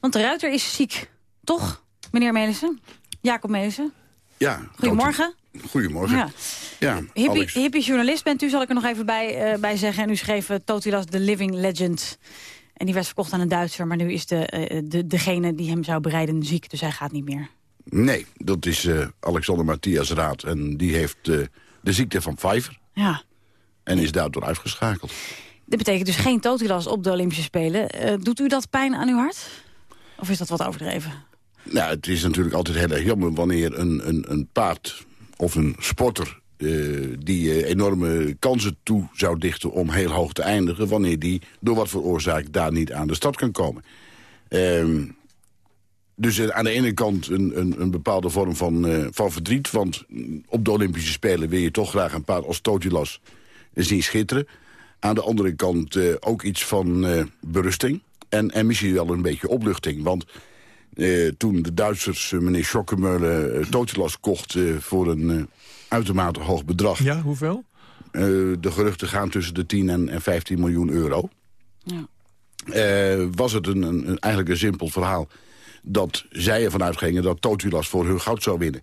Want de ruiter is ziek. Toch, meneer Melissen? Jacob Melissen? Ja. Goedemorgen. Goedemorgen. Ja. Ja, Hippie, journalist bent u, zal ik er nog even bij, eh, bij zeggen. En u schreef eh, Totilas The Living Legend. En die werd verkocht aan een Duitser. Maar nu is de, eh, de, degene die hem zou bereiden ziek. Dus hij gaat niet meer. Nee, dat is eh, Alexander Matthias Raad. En die heeft eh, de ziekte van Pfeiffer. Ja. En is daardoor uitgeschakeld. Dit betekent dus geen Totilas op de Olympische Spelen. Doet u dat pijn aan uw hart? Of is dat wat overdreven? Nou, het is natuurlijk altijd heel erg jammer wanneer een, een, een paard of een sporter... eh, die eh, enorme kansen toe zou dichten om heel hoog te eindigen... wanneer die door wat voor oorzaak daar niet aan de start kan komen. Ehm, dus eh, aan de ene kant een, een, een bepaalde vorm van, van verdriet... want op de Olympische Spelen wil je toch graag een paard als Totilas zien schitteren. Aan de andere kant ook iets van berusting. En, en misschien wel een beetje opluchting. Want toen de Duitsers, meneer Schokkemeulen, Totilas kocht... voor een uitermate hoog bedrag... Ja, hoeveel? Eh, de geruchten gaan tussen de 10 en, en 15 miljoen euro. Ja. Eh, was het een, een, een- eigenlijk een simpel verhaal... dat zij ervan uitgingen dat Totilas voor hun goud zou winnen.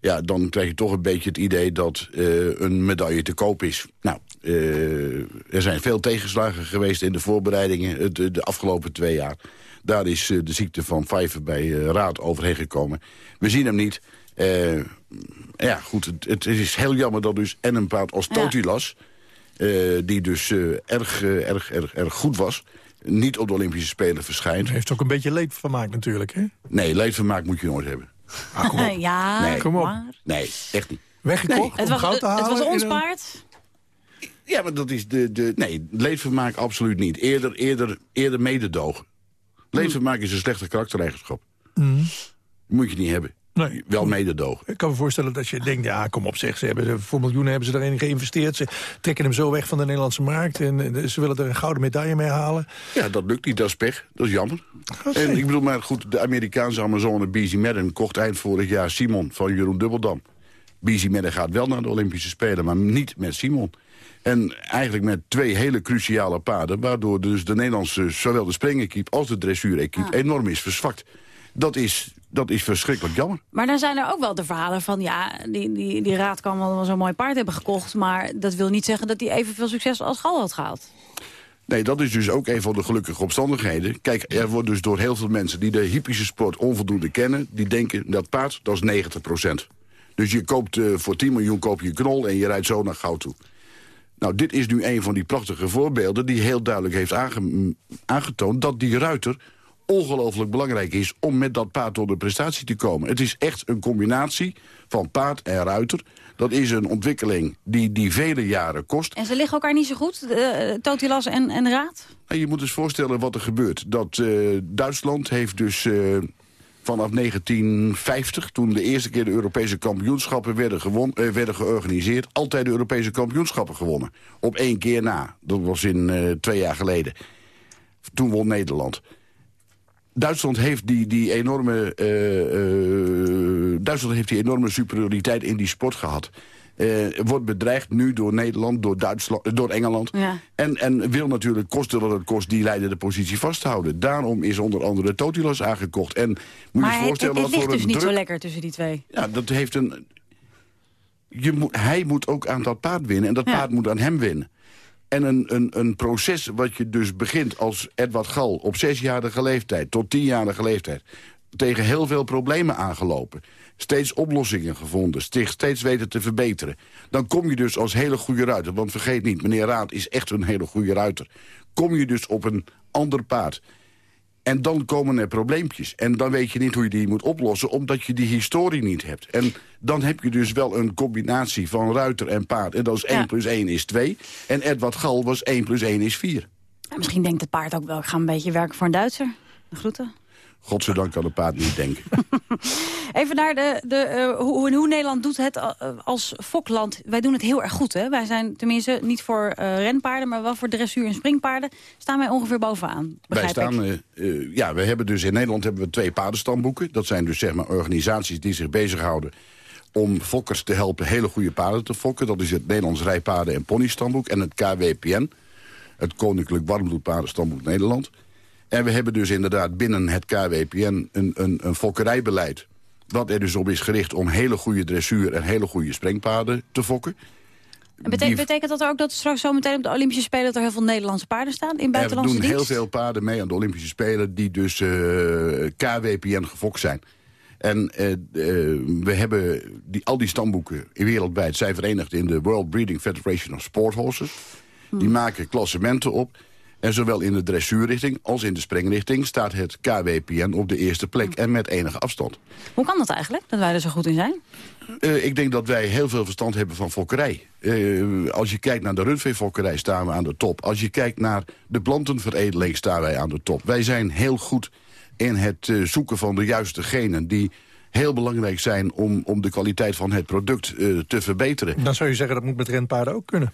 Ja, dan krijg je toch een beetje het idee dat eh, een medaille te koop is. Nou, eh, er zijn veel tegenslagen geweest in de voorbereidingen het- de, de afgelopen twee jaar. Daar is de ziekte van Pfeiffer bij Raad overheen gekomen. We zien hem niet. Eh, ja, goed, het, het is heel jammer dat dus en een paard als Ja. Totilas... eh, die dus eh, erg, erg, erg, erg goed was... niet op de Olympische Spelen verschijnt. Heeft ook een beetje leedvermaak natuurlijk, hè? Nee, leedvermaak moet je nooit hebben. ja, Nee. Kom op. maar- Nee, echt niet. Weggekocht Het om was, goud te het halen? was ons een- paard. Ja, maar dat is de... de nee, leedvermaak absoluut niet. Eerder, eerder, eerder mededogen. Leedvermaak is een slechte karaktereigenschap. Mhm. Moet je niet hebben. Nee. Wel mededogen. Ik kan me voorstellen dat je denkt, ja, kom op zeg, ze hebben, voor miljoenen hebben ze daarin geïnvesteerd. Ze trekken hem zo weg van de Nederlandse markt en eh, ze willen er een gouden medaille mee halen. Ja, dat lukt niet, dat is pech. Dat is jammer. En ik bedoel, maar goed, de Amerikaanse Amazone BZ Madden kocht eind vorig jaar Simon van Jeroen Dubbeldam. BZ Madden gaat wel naar de Olympische Spelen, maar niet met Simon. En eigenlijk met twee hele cruciale paarden... waardoor dus de Nederlandse, zowel de springequipe als de dressuurequipe... enorm is verzwakt. Dat is, dat is verschrikkelijk jammer. Maar dan zijn er ook wel de verhalen van... ja, die, die, die raad kan wel zo'n mooi paard hebben gekocht... maar dat wil niet zeggen dat hij evenveel succes als Gal had gehaald. Nee, dat is dus ook een van de gelukkige omstandigheden. Kijk, er wordt dus door heel veel mensen die de hippische sport onvoldoende kennen... die denken dat paard, dat is 90% Dus je koopt eh, voor 10 miljoen koop je knol en je rijdt zo naar goud toe. Nou, dit is nu een van die prachtige voorbeelden... die heel duidelijk heeft aange- aangetoond dat die ruiter ongelooflijk belangrijk is... om met dat paard tot de prestatie te komen. Het is echt een combinatie van paard en ruiter. Dat is een ontwikkeling die, die vele jaren kost. En ze liggen elkaar niet zo goed, uh, Totilas en, en Raad? En je moet eens voorstellen wat er gebeurt. Dat eh, Duitsland heeft dus eh, vanaf 1950, toen de eerste keer de Europese kampioenschappen werden, gewon, eh, werden georganiseerd, altijd de Europese kampioenschappen gewonnen. Op één keer na. Dat was in twee jaar geleden. Toen won Nederland. Duitsland heeft die, die enorme eh, eh, Duitsland heeft die enorme superioriteit in die sport gehad. Eh, wordt bedreigd nu door Nederland, door, Duitsland, door Engeland. Ja. En, en wil natuurlijk kosten wat het kost die leidende positie vasthouden. Daarom is onder andere Totilas aangekocht. En moet je maar je het, voorstellen het, het ligt voor dus een niet druk... zo lekker tussen die twee. Ja, dat heeft een... Je moet, hij moet ook aan dat paard winnen en dat Ja. paard moet aan hem winnen. En een, een, een proces wat je dus begint als Edward Gal... op zesjarige leeftijd tot tienjarige leeftijd... tegen heel veel problemen aangelopen. Steeds oplossingen gevonden. Steeds, steeds weten te verbeteren. Dan kom je dus als hele goede ruiter. Want vergeet niet, meneer Raad is echt een hele goede ruiter. Kom je dus op een ander paard. En dan komen er probleempjes. En dan weet je niet hoe je die moet oplossen... omdat je die historie niet hebt. En dan heb je dus wel een combinatie van ruiter en paard. En dat is 1 Ja. plus 1 is 2. En Edward Gal was 1 plus 1 is 4. Ja, misschien denkt het paard ook wel, ik ga een beetje werken voor een Duitser. De groeten. Godzijdank kan een paard niet denken. Even naar de, de, eh, hoe, hoe Nederland doet het eh, als fokland. Wij doen het heel erg goed. Hè? Wij zijn tenminste niet voor eh, renpaarden, maar wel voor dressuur en springpaarden. Staan wij ongeveer bovenaan, Wij staan, ja, we hebben dus in Nederland hebben we twee paardenstamboeken. Dat zijn dus zeg maar organisaties die zich bezighouden om fokkers te helpen hele goede paarden te fokken. Dat is het Nederlands Rijpaarden- en Ponystamboek en het KWPN. Het Koninklijk Warmbloedpaardenstamboek Nederland. En we hebben dus inderdaad binnen het KWPN een, een, een fokkerijbeleid... wat er dus op is gericht om hele goede dressuur en hele goede springpaarden te fokken. En bete- die- betekent dat ook dat straks zometeen op de Olympische Spelen... dat er heel veel Nederlandse paarden staan in Er buitenlandse doen dienst? heel veel paarden mee aan de Olympische Spelen... die dus eh, KWPN gefokt zijn. En eh, eh, we hebben die, al die stamboeken wereldwijd... zijn verenigd in de World Breeding Federation of Sport Horses. Die maken klassementen op. En zowel in de dressuurrichting als in de springrichting... staat het KWPN op de eerste plek en met enige afstand. Hoe kan dat eigenlijk, dat wij er zo goed in zijn? Eh, ik denk dat wij heel veel verstand hebben van fokkerij. Eh, als je kijkt naar de rundveefokkerij staan we aan de top. Als je kijkt naar de plantenveredeling staan wij aan de top. Wij zijn heel goed in het eh, zoeken van de juiste genen... die heel belangrijk zijn om, om de kwaliteit van het product eh, te verbeteren. Dan zou je zeggen dat moet met renpaarden ook kunnen.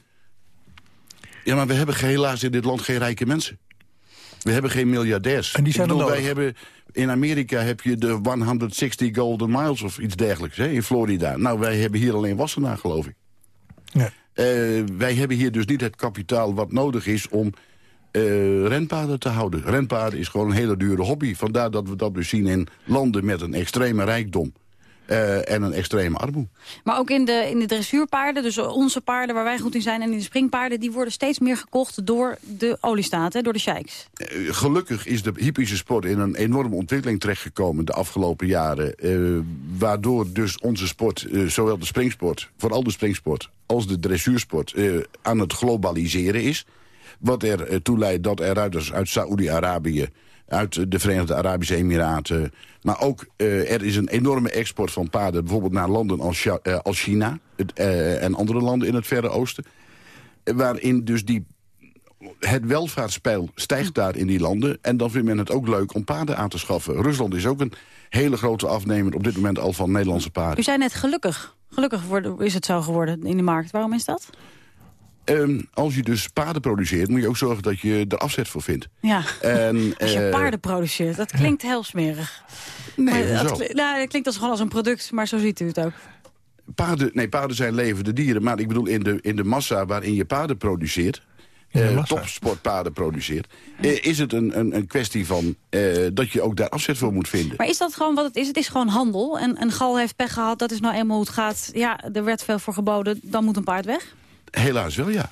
Ja, maar we hebben helaas in dit land geen rijke mensen. We hebben geen miljardairs. En die zijn er bedoel, nodig. wij hebben, In Amerika heb je de 160 Golden Miles of iets dergelijks hè, in Florida. Nou, wij hebben hier alleen Wassenaar, geloof ik. Ja. Eh, wij hebben hier dus niet het kapitaal wat nodig is om eh, renpaarden te houden. Renpaarden is gewoon een hele dure hobby. Vandaar dat we dat dus zien in landen met een extreme rijkdom. Eh, en een extreme armoede. Maar ook in de, in de dressuurpaarden, dus onze paarden waar wij goed in zijn... en in de springpaarden, die worden steeds meer gekocht door de oliestaten, door de sheiks. Eh, gelukkig is de hippische sport in een enorme ontwikkeling terechtgekomen de afgelopen jaren. eh, waardoor dus onze sport, zowel de springsport, vooral de springsport, als de dressuursport, aan het globaliseren is. Wat er eh, toe leidt dat er ruiters uit Saoedi-Arabië, uit de Verenigde Arabische Emiraten... maar ook eh, er is een enorme export van paarden... bijvoorbeeld naar landen als, eh, als China het, eh, en andere landen in het Verre Oosten... waarin dus die het welvaartspeil stijgt daar in die landen. En dan vindt men het ook leuk om paarden aan te schaffen. Rusland is ook een hele grote afnemer op dit moment al van Nederlandse paarden. U zei net gelukkig. Gelukkig is het zo geworden in de markt. Waarom is dat? Ehm, als je dus paarden produceert, moet je ook zorgen dat je er afzet voor vindt. Ja, En, als je eh, paarden produceert. Dat klinkt heel smerig. Nee, Maar dat, hoezo? kli- nou, dat klinkt als gewoon als een product, maar zo ziet u het ook. Paarden, nee, paarden zijn levende dieren. Maar ik bedoel, in de, in de massa waarin je paarden produceert... eh, topsportpaarden produceert... eh, is het een, een, een kwestie van eh, dat je ook daar afzet voor moet vinden. Maar is dat gewoon wat het is? Het is gewoon handel. En, en Gal heeft pech gehad, dat is nou eenmaal hoe het gaat. Ja, er werd veel voor geboden, dan moet een paard weg. Helaas wel, ja.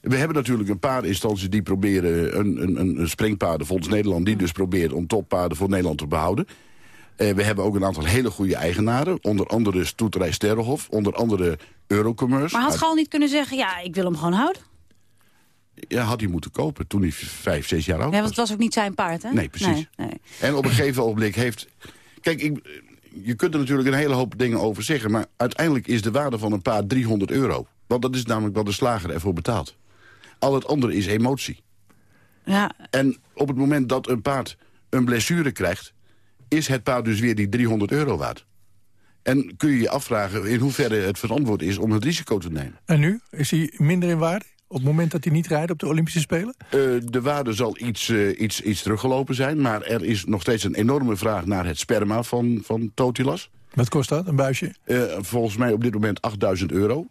We hebben natuurlijk een paar instanties die proberen... een, een, een springpaardenfonds Nederland... die dus probeert om toppaarden voor Nederland te behouden. Eh, we hebben ook een aantal hele goede eigenaren. Onder andere Stoeterij Sterrenhof. Onder andere Eurocommerce. Maar had Gal niet kunnen zeggen, ja, ik wil hem gewoon houden? Ja, had hij moeten kopen toen hij vijf, zes jaar oud Ja, was. want het was ook niet zijn paard, hè? Nee, precies. Nee, nee. En op een gegeven ogenblik heeft... Kijk, ik, je kunt er natuurlijk een hele hoop dingen over zeggen... maar uiteindelijk is de waarde van een paard 300 euro. Want dat is namelijk wat de slager ervoor betaalt. Al het andere is emotie. Ja. En op het moment dat een paard een blessure krijgt... is het paard dus weer die 300 euro waard. En kun je je afvragen in hoeverre het verantwoord is om het risico te nemen. En nu? Is hij minder in waarde? Op het moment dat hij niet rijdt op de Olympische Spelen? Eh, de waarde zal iets, eh, iets, iets teruggelopen zijn... maar er is nog steeds een enorme vraag naar het sperma van, van Totilas. Wat kost dat, een buisje? Eh, volgens mij op dit moment 8000 euro.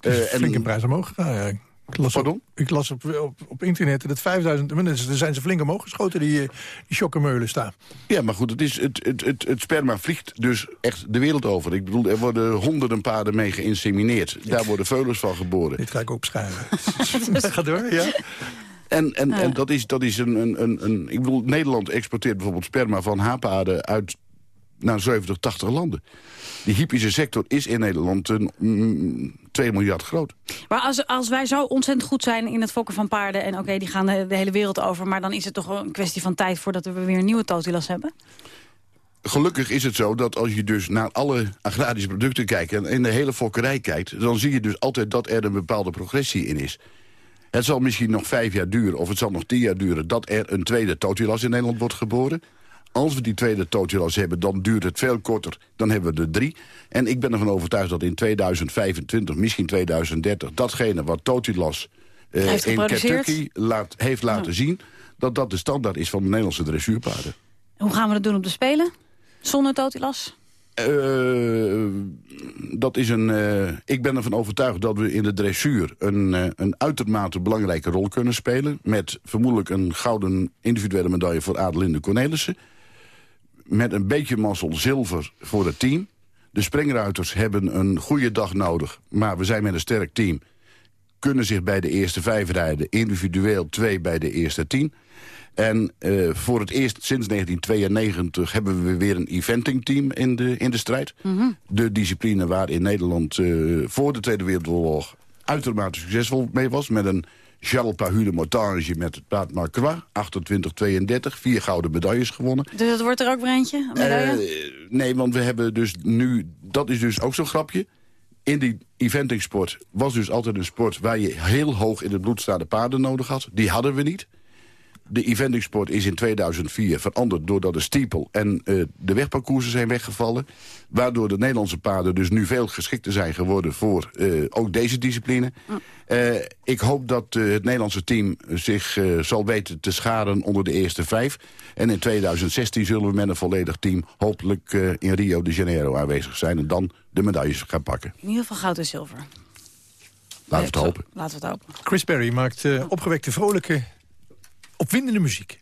Dat is Eh, en- flink een prijs omhoog gegaan. Ja. Ik las, op, ik las op, op, op internet dat 5000... maar Er zijn ze flink omhoog geschoten, die, eh, die chokkemeulen staan. Ja, maar goed, het, is, het, het, het, het sperma vliegt dus echt de wereld over. Ik bedoel, er worden honderden paarden mee geïnsemineerd. Daar worden veulens van geboren. Dit ga ik opschrijven. Ga door, ja. En, en, Ja. en dat is, dat is een, een, een, een... Ik bedoel, Nederland exporteert bijvoorbeeld sperma van haappaarden uit naar 70, 80 landen. Die hypische sector is in Nederland een, mm, 2 miljard groot. Maar als, als wij zo ontzettend goed zijn in het fokken van paarden... en oké, die gaan de, de hele wereld over... maar dan is het toch wel een kwestie van tijd voordat we weer een nieuwe Totilas hebben? Gelukkig is het zo dat als je dus naar alle agrarische producten kijkt... en in de hele fokkerij kijkt... dan zie je dus altijd dat er een bepaalde progressie in is. Het zal misschien nog vijf jaar duren, of het zal nog tien jaar duren... dat er een tweede totilas in Nederland wordt geboren. Als we die tweede totilas hebben, dan duurt het veel korter. Dan hebben we er drie. En ik ben ervan overtuigd dat in 2025, misschien 2030... datgene wat totilas eh, in. Kentucky laat, heeft laten zien... dat dat de standaard is van de Nederlandse dressuurpaarden. Hoe gaan we dat doen op de Spelen? Zonder Totilas? Eh, dat is een, eh, ik ben ervan overtuigd dat we in de dressuur een, een uitermate belangrijke rol kunnen spelen. Met vermoedelijk een gouden individuele medaille voor Adelinde Cornelissen. Met een beetje mazzel zilver voor het team. De springruiters hebben een goede dag nodig, maar we zijn met een sterk team. Kunnen zich bij de eerste vijf rijden, individueel twee bij de eerste tien. En eh, voor het eerst sinds 1992 hebben we weer een eventingteam in de, in de strijd. De discipline waar in Nederland eh, voor de Tweede Wereldoorlog uitermate succesvol mee was. Met een Charles Pahu de met het paard Marcroix. 28-32, vier gouden medailles gewonnen. Dus dat wordt er ook weer eentje? een medaille? Eh, nee, want we hebben dus nu... Dat is dus ook zo'n grapje. In die eventingsport was dus altijd een sport... waar je heel hoog in het bloed staande paarden nodig had. Die hadden we niet. De eventingsport is in 2004 veranderd doordat de steeple en eh, de wegparcoursen zijn weggevallen. Waardoor de Nederlandse paarden dus nu veel geschikter zijn geworden voor eh, ook deze discipline. Eh, ik hoop dat eh, het Nederlandse team zich eh, zal weten te scharen onder de eerste vijf. En in 2016 zullen we met een volledig team hopelijk eh, in Rio de Janeiro aanwezig zijn. En dan de medailles gaan pakken. In ieder geval goud en zilver. Laten we het hopen. Laten we het hopen. Chris Berry maakt opgewekte, vrolijke, opwindende muziek.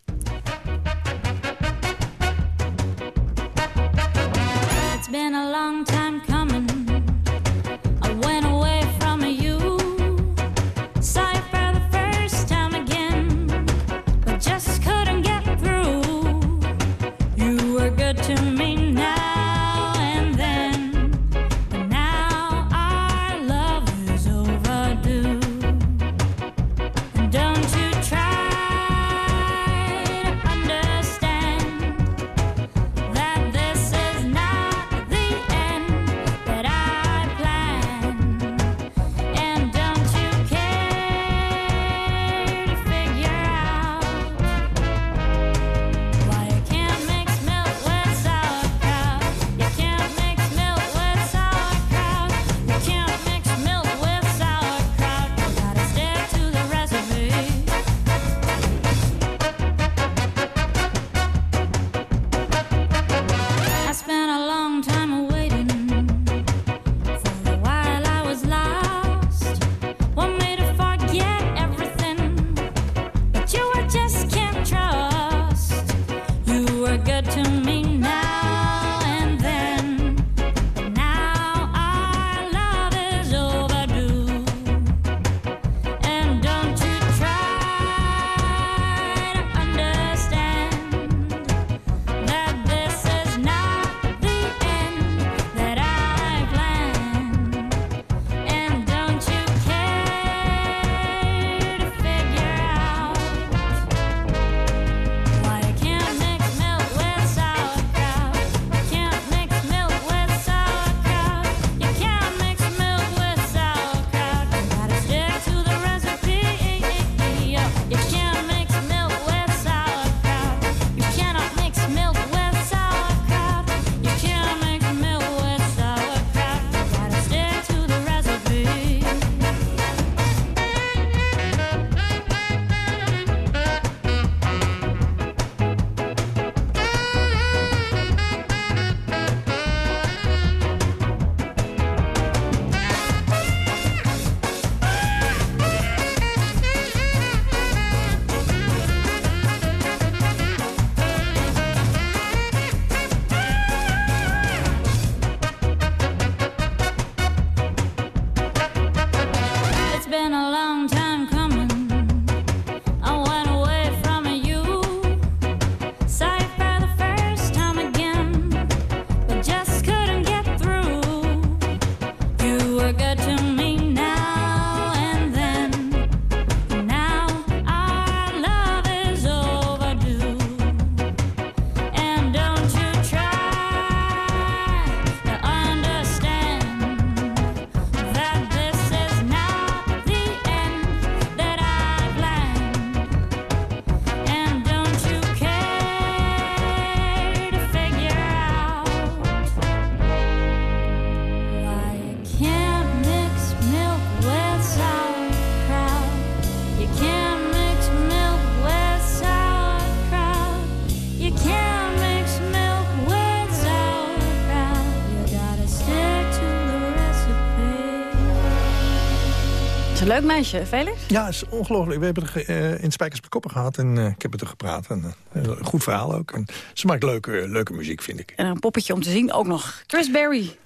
Is een leuk meisje, Felix. Ja, het is ongelooflijk. We hebben het eh, in Spijkers met Koppen gehad en eh, ik heb met haar gepraat. En, eh, goed verhaal ook. En ze maakt leuke, leuke muziek, vind ik. En een poppetje om te zien ook nog. Chris Berry.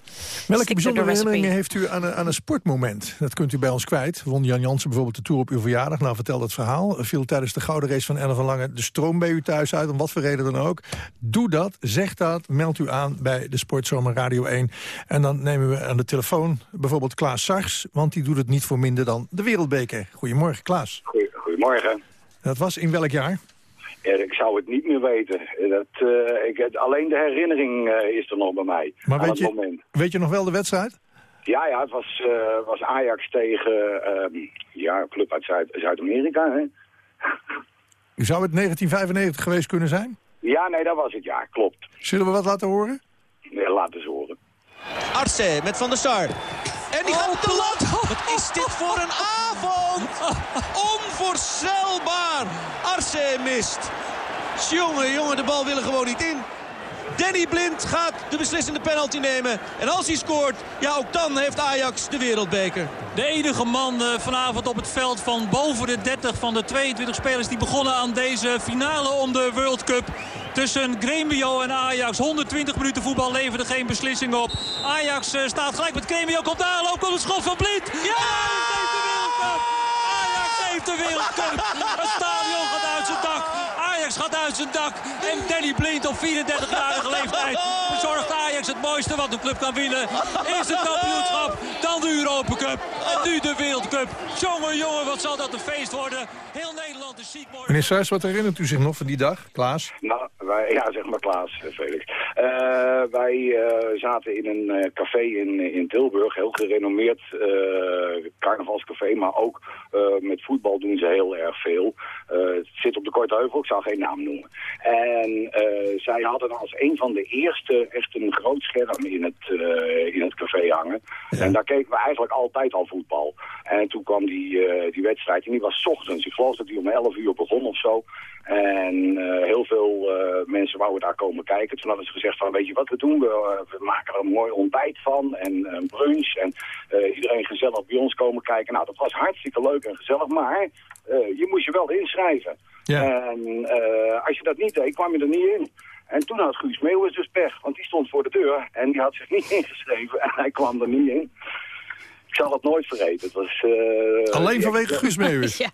Welke bijzondere herinneringen heeft u aan een, aan een sportmoment? Dat kunt u bij ons kwijt. Won Jan Jansen bijvoorbeeld de Tour op uw verjaardag. Nou, vertel dat verhaal. Viel tijdens de Gouden Race van Ellen van Lange de stroom bij u thuis uit. Om wat voor reden dan ook. Doe dat, zeg dat, meld u aan bij de Sportzomer Radio 1. En dan nemen we aan de telefoon bijvoorbeeld Klaas Sars. Want die doet het niet voor minder dan de Wereldbeker. Goedemorgen, Klaas. Goedemorgen. Dat was in welk jaar? Ja, ik zou het niet meer weten. Dat, eh, ik, het- alleen de herinnering eh, is er nog bij mij. Maar weet je, moment. weet je nog wel de wedstrijd? Ja, ja, het was, eh, was Ajax tegen ehm, ja, een club uit Zuid- Zuid-Amerika. hè? Zou het 1995 geweest kunnen zijn? ja, nee, dat was het. Ja, klopt. Zullen we wat laten horen? Nee, laat eens horen. Arce met Van der Sar. En die gaat op de lat. Wat is dit voor een avond? Onvoorstelbaar. Arce mist. Jongen, jongen, de bal wil er gewoon niet in. Danny Blind gaat de beslissende penalty nemen. En als hij scoort, ja, ook dan heeft Ajax de wereldbeker. De enige man eh, vanavond op het veld van boven de 30 van de 22 spelers... die begonnen aan deze finale om de World Cup. Tussen Gremio en Ajax. 120 minuten voetbal leverde geen beslissing op. Ajax eh, staat gelijk met Gremio. Komt de aanloop, komt het schot van Blind. Ja! Ajax heeft de wereldcup. Het stadion gaat uit zijn dak. Ajax gaat uit zijn dak. En Danny Blind op 34-jarige leeftijd bezorgt Ajax het mooiste wat een club kan winnen. Eerst het kampioenschap, dan de Europa Cup. En nu de Wereldcup. Jongen, jongen, wat zal dat een feest worden. Heel Nederland is ziek mooi. Meneer Sars, wat herinnert u zich nog van die dag? Klaas? Nou, wij, ja, zeg maar Klaas, eh, Felix. Eh, wij eh, zaten in een eh, café in, in Tilburg, heel gerenommeerd eh, carnavalscafé, maar ook eh, met voetbal doen ze heel erg veel. Eh, het zit op de Korte Heuvel, ik zal geen naam noemen. En eh, zij hadden als een van de eerste echt een groot scherm in het, eh, in het café hangen. En daar keken we eigenlijk altijd al voetbal. En toen kwam die, eh, die wedstrijd en die was ochtends. Ik geloof dat die om 11 uur begon of zo. En heel veel mensen wouden daar komen kijken. Toen hadden ze gezegd van, weet je wat we doen? We, we maken er een mooi ontbijt van en een brunch. En iedereen gezellig bij ons komen kijken. Nou, dat was hartstikke leuk en gezellig. Maar je moest je wel inschrijven. En eh, als je dat niet deed, kwam je er niet in. En toen had Guus Meeuwis dus pech, want die stond voor de deur en die had zich niet ingeschreven en hij kwam er niet in. Ik zal het nooit vergeten. Het was, eh, Alleen vanwege Guus Meeuwis?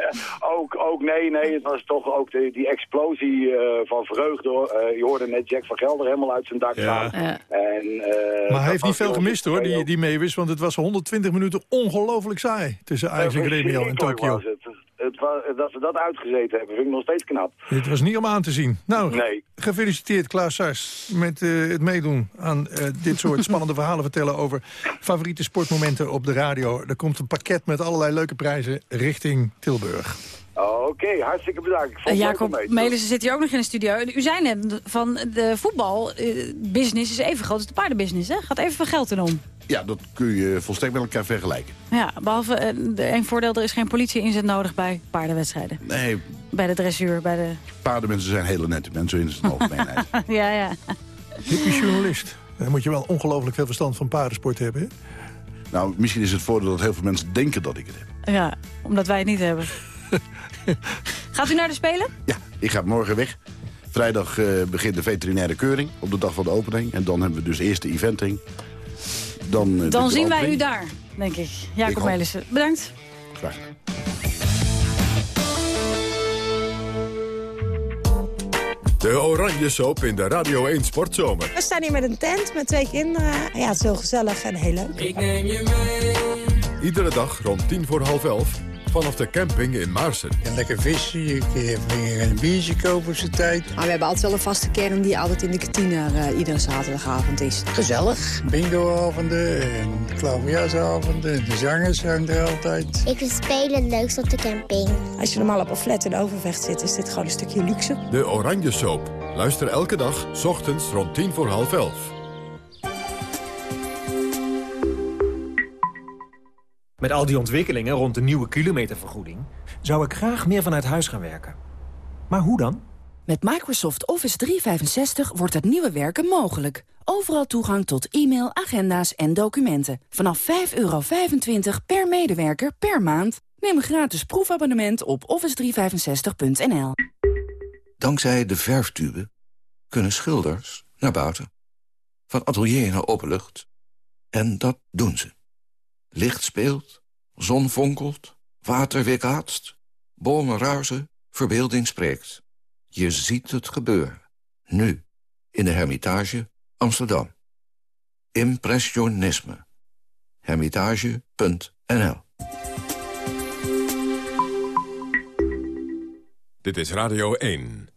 ook, ook, nee, nee, het was toch ook de, die explosie eh, van vreugde. Eh, je hoorde net Jack van Gelder helemaal uit zijn dak gaan. En, eh, Maar hij heeft niet veel gemist hoor, die, die Meeuwis. Want het was 120 minuten ongelooflijk saai tussen Ajax en Gremio in Verschrikkelijk Tokio. Het. Was, dat we dat uitgezeten hebben, vind ik nog steeds knap. Dit was niet om aan te zien. Nou, Nee. gefeliciteerd Klaas Sars met eh, het meedoen aan eh, dit soort spannende verhalen vertellen over favoriete sportmomenten op de radio. Er komt een pakket met allerlei leuke prijzen richting Tilburg. Oké, hartstikke bedankt. Om Jacob. Melissen zit hier ook nog in de studio. U zei net van de voetbalbusiness is even groot als de paardenbusiness. Hè? Gaat even veel geld in om. Ja, dat kun je volstrekt met elkaar vergelijken. Ja, behalve eh, de een voordeel, er is geen politie-inzet nodig bij paardenwedstrijden. Nee, Bij de dressuur, bij de... paardenmensen zijn hele nette mensen in zijn algemeenheid. ja, ja. Hippie journalist. Dan moet je wel ongelooflijk veel verstand van paardensport hebben. Hè? nou, misschien is het voordeel dat heel veel mensen denken dat ik het heb. Ja, omdat wij het niet hebben. Gaat u naar de Spelen? Ja, ik ga morgen weg. Vrijdag eh, begint de veterinaire keuring op de dag van de opening. En dan hebben we dus eerst de eventing. Dan, eh, Dan zien wij u daar, denk ik. Jacob Melissen, bedankt. Graag. De Oranje Soap in de Radio 1 Sportzomer. We staan hier met een tent met twee kinderen. Ja, het is heel gezellig en heel leuk. Ik neem je mee. Iedere dag rond tien voor half elf vanaf de camping in Maarsen. En lekker vissen, je kunt weer een biertje kopen op zijn tijd. Maar we hebben altijd wel een vaste kern die altijd in de kantine eh, iedere zaterdagavond is. Gezellig. Bingoavonden en klaverjasavonden. De zangers zijn er altijd. Ik vind spelen het leukst op de camping. Als je normaal op een flat in Overvecht zit, is dit gewoon een stukje luxe. De Oranje Soap. Luister elke dag, 's ochtends rond tien voor half elf. Met al die ontwikkelingen rond de nieuwe kilometervergoeding... zou ik graag meer vanuit huis gaan werken. Maar hoe dan? Met Microsoft Office 365 wordt het nieuwe werken mogelijk. Overal toegang tot e-mail, agenda's en documenten. Vanaf 5,25 per medewerker per maand. Neem een gratis proefabonnement op office365.nl. Dankzij de verftube kunnen schilders naar buiten. Van atelier naar openlucht. En dat doen ze. Licht speelt, zon fonkelt, water weerkaatst, bomen ruizen, verbeelding spreekt. Je ziet het gebeuren. Nu, in de Hermitage, Amsterdam. Impressionisme. Hermitage.nl Dit is Radio 1.